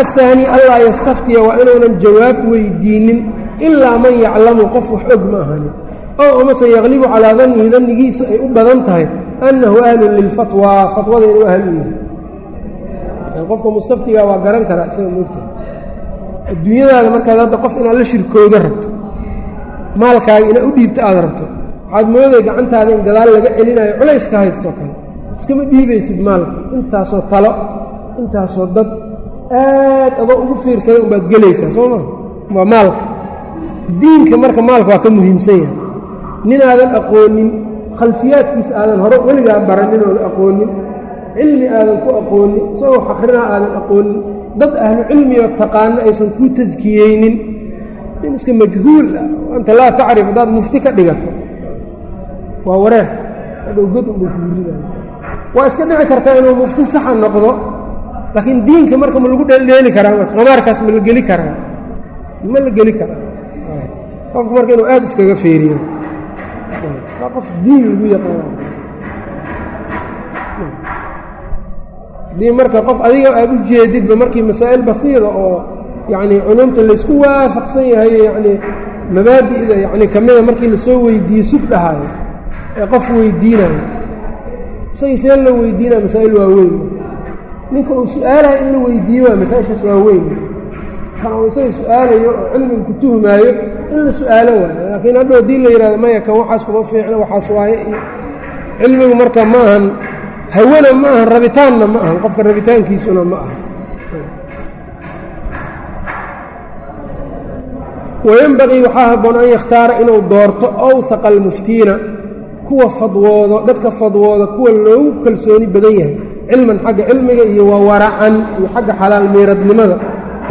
aلثaanي anlaa yastaftiya waa inuunan jawaab weydiinin ilaa man yaclamu qof wax og ma ahanin ow amase yaqlibu calaa dannihi dannigiisa ay u badan tahay annahu ahlun lilfatwaa fatwada inuu ahl u yahay qofka mustaftiga waa garan karaa isaga moogtahay adduunyadaada markaad hadda qof inaad la shirkooda rabto maalkaaga inaad u dhiibto aad rabto waxaad mooday gacantaada in gadaal laga celinayo culays ka haysto kale iskama dhiibaysid maalka? Intaasoo talo intaasoo dad aad adoo ugu fiirsada umbaad gelaysaa soo maa waa maalka. Diinka marka maalka waa ka muhiimsan yahay. Nin aadan aqoonin khalfiyaadkiisa aadan hore weligaa baraninooda aqoonin cilmi aadan ku aqoonin isagoo xaqrinaa aadan aqoonin dad ahlu cilmiyoo taqaano aysan kuu taskiyeynin nin iska majhuul ah anta laa tacrif haddaad mufti ka dhigato waa wareer hadhow god unbuu kuurinaya waa iska dhici kartaa inuu mufti saxa noqdo laakiin diinka marka ma lagu dheeldheeli karaa qamaarkaas ma la geli karaa. Ma la geli karaa. Qofku marka inuu aad iskaga feeriyo. Waa qof diin lagu yaqaana haddii marka qof adiga aad u jeedidba markii masaa'il basiida oo yacnii culumta laysku waafaqsan yahay yacnii mabaadi'da yacni ka mida markii la soo weydiiye sug dhahaayo ee qof weydiinayo. Isagii see loo weydiinaya masaa'il waaweyn? Ninka uu su'aalayo in la weydiiyo waa masaa-ishaas waaweyn. Kan uu isaga su'aalayo oo cilmiga ku tuhmaayo in la su'aalo waayo. Laakiin hadhow haddii la yidhahdo maya kan waxaas kuma fiicno waxaas waaye. Cilmigu marka ma ahan hawana ma ahan rabitaanna ma ahan qofka rabitaankiisuna ma aha wayenbaqii waxaa habboon an yakhtaara inuu doorto awhaqa almuftiina kuwa fadwoodo dadka fadwooda kuwa loogu kalsooni badan yahay cilman xagga cilmiga iyo wa waracan iyo xagga xalaal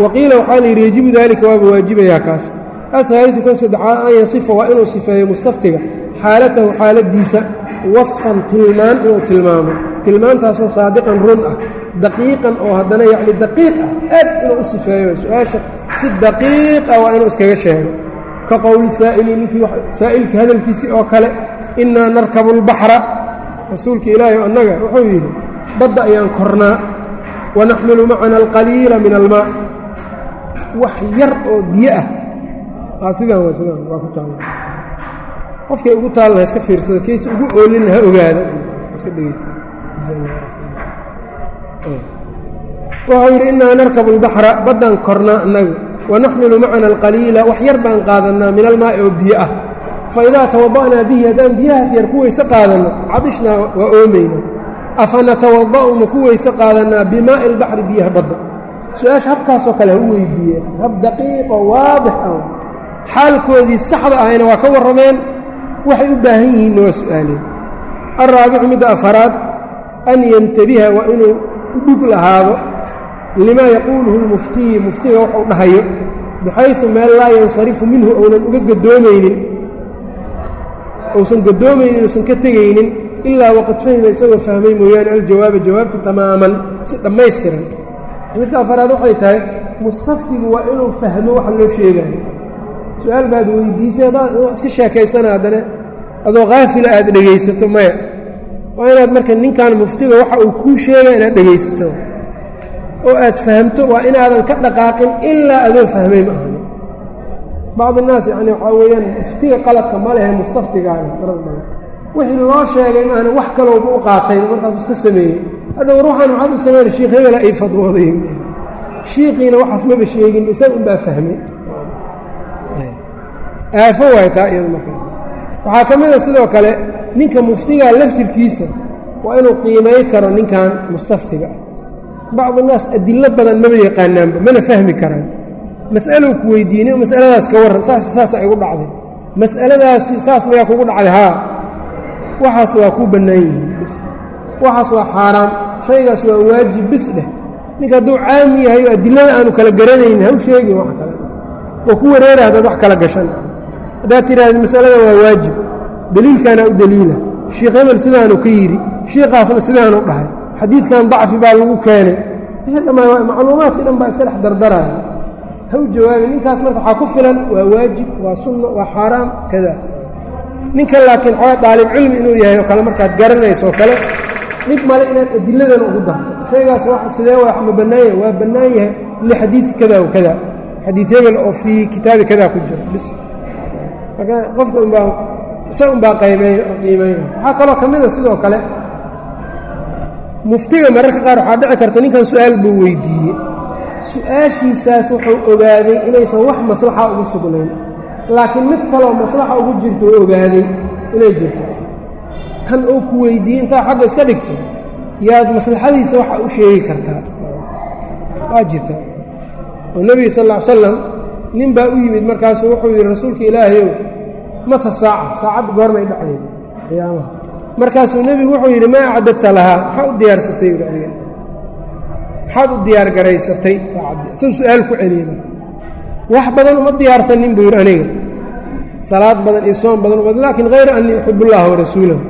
wa qiila waxaa la yidhi yejibu daalika waaba waajibayaa kaas. Ahaalidu kan saddexaad an yasifa waa inuu sifeeyo mustaftiga xaalatahu xaaladiisa wasfan tilmaan inuu tilmaamo. Tilmaantaasoo saadiqan run ah daqiiqan oo haddana yacni daqiiq ah aad inuu u sifeeyo su'aasha si daqiiq ah waa inuu iskaga sheego. Ka qowli saa'ili ninkii saa'ilkii hadalkiisii oo kale innaa narkabu albaxra rasuulka ilaahi annaga wuxuu yidhi badda ayaan kornaa wa naxmilu macana alqaliila min almaa. Wax yar oo biyo ah. Aa sidaan waa sidaan waa ku taalla qofkay ugu taalna ha iska fiirsado kayse ugu oolina ha ogaada iska dhegeysa wuxuu yidhi innaa narkabu albaxra baddaan kornaa annagu. Wa naxmilu macana alqaliila wax yar baan qaadannaa min almaa'i oo biyo ah fa idaa tawada'naa bihi haddaan biyahaas yar ku weyse qaadanno cadishnaa waa oomayna afa natawada'u ma ku weyse qaadannaa bimaa'i albaxri biyaha badda su'aasha habkaasoo kale ha u weydiiyeen hab daqiiqo waadix ah xaalkoodii saxda ahayna waa ka warrameen waxay u baahan yihiinna waa su'aaleen alraabicu midda afaraad an yantabiha waa inuu u dhug lahaado limaa yaquuluhu lmuftiyi muftiga waxuu dhahayo bixaysu meel laa yansarifu minhu ounan uga gadoomaynin uusan gadoomaynin uusan ka tegaynin ilaa waqad fahima isagoo fahmay mooyaane aljawaaba jawaabta tamaaman si dhammaystiran. Midka afaraad waxay tahay mustaftigu waa inuu fahmo waxa loo sheegayo. Su'aal baad weydiisay haddaad iska sheekaysana haddana adoo kaafila aad dhegaysato maya. Waa inaad marka ninkan muftiga waxa uu kuu sheegaya inaad dhegaysato. Oo aad fahamto waa inaadan ka dhaqaaqin ilaa adoo fahmay ma ahani bacd innaas yacni waxaa weeyaan muftiga qaladka ma lehe mustaftigaani wixii loo sheegay maahna wax kalooba u qaatay markaasuu iska sameeyey. Hadha war waxaan maxaad u sameyn shiikh hebela ay fadwooday shiikiina waxaas maba sheegin isaga unbaa fahmay aafo waay taa iyado marka. Waxaa ka mida sidoo kale ninka muftigaa laftirkiisa waa inuu qiimay karo ninkan mustaftiga. Ah bacd innaas adilo badan maba yaqaanaanba mana fahmi karaan mas'alou ku weydiinay masaladaas ka warran saas saasa igu dhacday. Mas'aladaasi saas mayaa kugu dhacday haa. Waxaas waa kuu bannaan yihiin bis. Waxaas waa xaaraam. Shaygaas waa waajib bis dheh ninka hadduu caami yahay adilada aanu kala garanaynin haw sheegin wax kale. Oo ku wareera haddaad wax kala gashan. Haddaad tidhaahda masalada waa waajib. Deliilkaana u deliila shiikh hebel sidaanu ka yidhi shiikaasna sidaanu dhahay. Xadiidkan dacfi baa lagu keenay. Macluumaadkii dhan baa iska dhex dardaraya ha u jawaabi ninkaas marka waxaa ku filan waa waajib waa sunna waa xaaraam kada ninka laakiin xoogaa daalib cilmi inuu yahay oo kale markaad garanayso oo kale dhib male inaad adiladana ugu darto. Shaygaas sidee wax ma bannaan yahay? Waa bannaan yahay lixadiidi kada wa kada xadiid oo fii kitaabi kada ku jiro bis. Marka qofka unbaa isa unbaa qaymeyn qiimeyn waxaa kaloo ka mida sidoo kale muftiga mararka qaar waxaa dhici karta ninkan su'aal buu weydiiyey su'aashiisaas wuxuu ogaaday inaysan wax maslaxa ugu sugnayn. Laakiin mid kaloo maslaxa ugu jirto oo ogaaday inay jirto. Tan uu ku weydiiyey intaa xagga iska dhigto. Yaad maslaxadiisa waxa u sheegi kartaa. Waa jirta. Oo nebiga sal ll ly slam nin baa u yimid markaasuu wuxuu yidhi rasuulka ilaahayow mata saaca saacad goormay dhacday. Qiyaamaha. Markaasuu nebigu wuxuu yidhi maa acdadta lahaa maxaa u diyaarsatay maxaad u diyaar garaysatay? Saacaddii isagu su'aal ku celiyey. Wax badan uma diyaarsanin buu yidhi aniga salaad badan iyo soom badan uma laakiin hayra annii uxib ullaha warasuulahu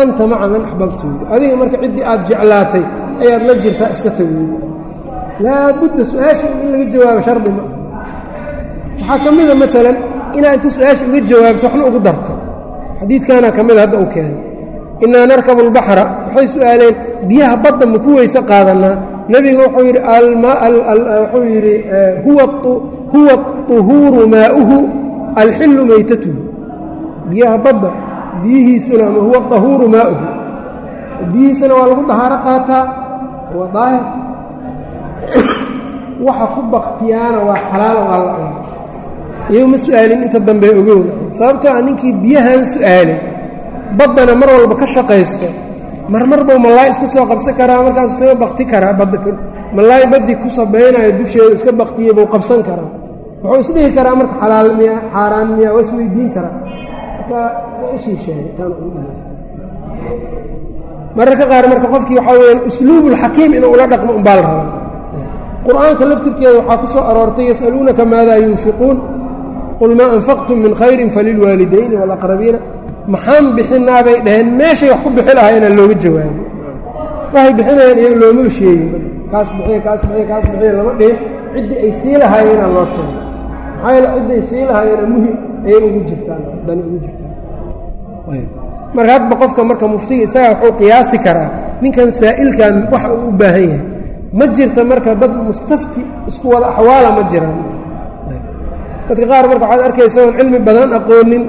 anta maca man axbabtu yidhi adiga marka ciddii aad jeclaatay ayaad la jirtaa iska tagoyey laabudda su'aasha in laga jawaabo shardi ma waxaa ka mida maalan inaad inta su'aasha uga jawaabto waxna ugu darto. Xadiidkaana ka mida hadda u keenay innaa narkabu albaxra waxay su'aaleen biyaha badda ma ku weyse qaadannaa nebiga wuxuu yidhi wuxuu yidhi huwa طuhuuru maa'uhu alxillu maytatuhu. Biyaha badda biyihiisuna ama huwa طahuuru maa'uhu. Biyihiisana waa lagu dahaaro qaataa? Waa daahir. Waxa ku baktiyaana waa xalaala waa la iyagu ma su'aalin inta dambe ogowna sababtoo ah ninkii biyahan su'aalay baddana mar walba ka shaqaysto marmar buu malaay iska soo qabsan karaa markaasuu isaga bakti karaa malaay baddii ku sabaynayo dusheeda iska baktiya buu qabsan karaa. Wuxuu isdhihi karaa marka xalaal miya xaaraan miya waa isweydiin karaa. Marka u sii sheegay taana ugu dhamaysta mararka qaar marka qofkii waxaa weyaan usluubulxakiim inuu ula dhaqmo umbaa la rabaa. Qur'aanka laftirkeeda waxaa ku soo aroortay yas'aluunaka maadaa yunfiquun qul maa anfaqtum min khayrin falilwaalidayni waalaqrabiina maxaan bixinaa bay dhaheen? Meeshay wax ku bixi lahaa inaan looga jawaabo waxay bixinayaan iyaga looma sheegin kaas bixiya kaas bixiya kaas bixiya lama dhihin ciddii ay sii lahaayeenaa loo sheegay maxaa yeele cidday sii lahaayeena muhiim ayay ugu jirtaan dani ugu jirtaan. Marka hadba qofka marka muftiga isagaa wuxuu qiyaasi karaa ninkan saa'ilkan waxa uu u baahan yahay. Ma jirta marka dad mustafti isku wada axwaala ma jiraan. Dadka qaar marka waxaad arkaysa oon cilmi badan aqoonin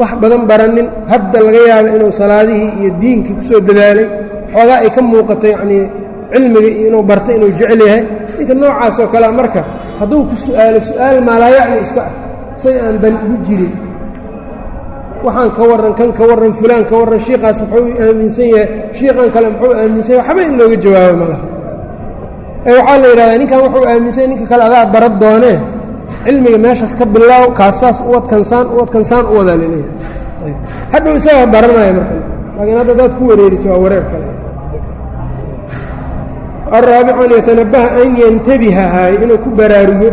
wax badan baranin hadda laga yaabo inuu salaadihii iyo diinkii ku soo dadaalay xoogaa ay ka muuqato yacnii cilmiga iyo inuu barto inuu jecel yahay. Ninka noocaas oo kalea marka hadduu ku su'aalo su'aal maalaayacni iska ah say aan dan ugu jirin. Waxaan ka warran kan ka warran fulaan ka warran shiikaas muxuu aaminsan yahay shiikan kale muxuu aaminsan yahay waxba in looga jawaabo ma laha. Ee waxaa la yidhahdaa ninkan wuxuu aaminsanya ninka kale adaa barad doonee cilmiga meeshaas ka bilaaw kaasaas uwad kansaan uwad kansaan u wadaa la leeyahay hadhow isagaa baranaya marka laakiin hadda daad ku wareeriso waa wareer kale. Alraabicu an yatanabaha an yantabiha inuu ku baraarugo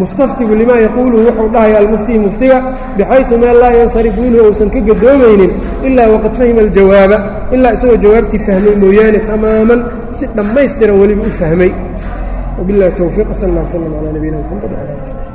mustaftigu limaa yaquuluhu wuxuu dhahaya almuftii muftiga bixayثu meel laa yansarif minhu uusan ka gadoomaynin ilaa waqad fahima aljawaaba ilaa isagoo jawaabtii fahmay mooyaane tamaaman si dhammaystiran weliba u fahmay wabiاllahi towfiiq sal اllah slm calى nabiyina mxamed wcala ali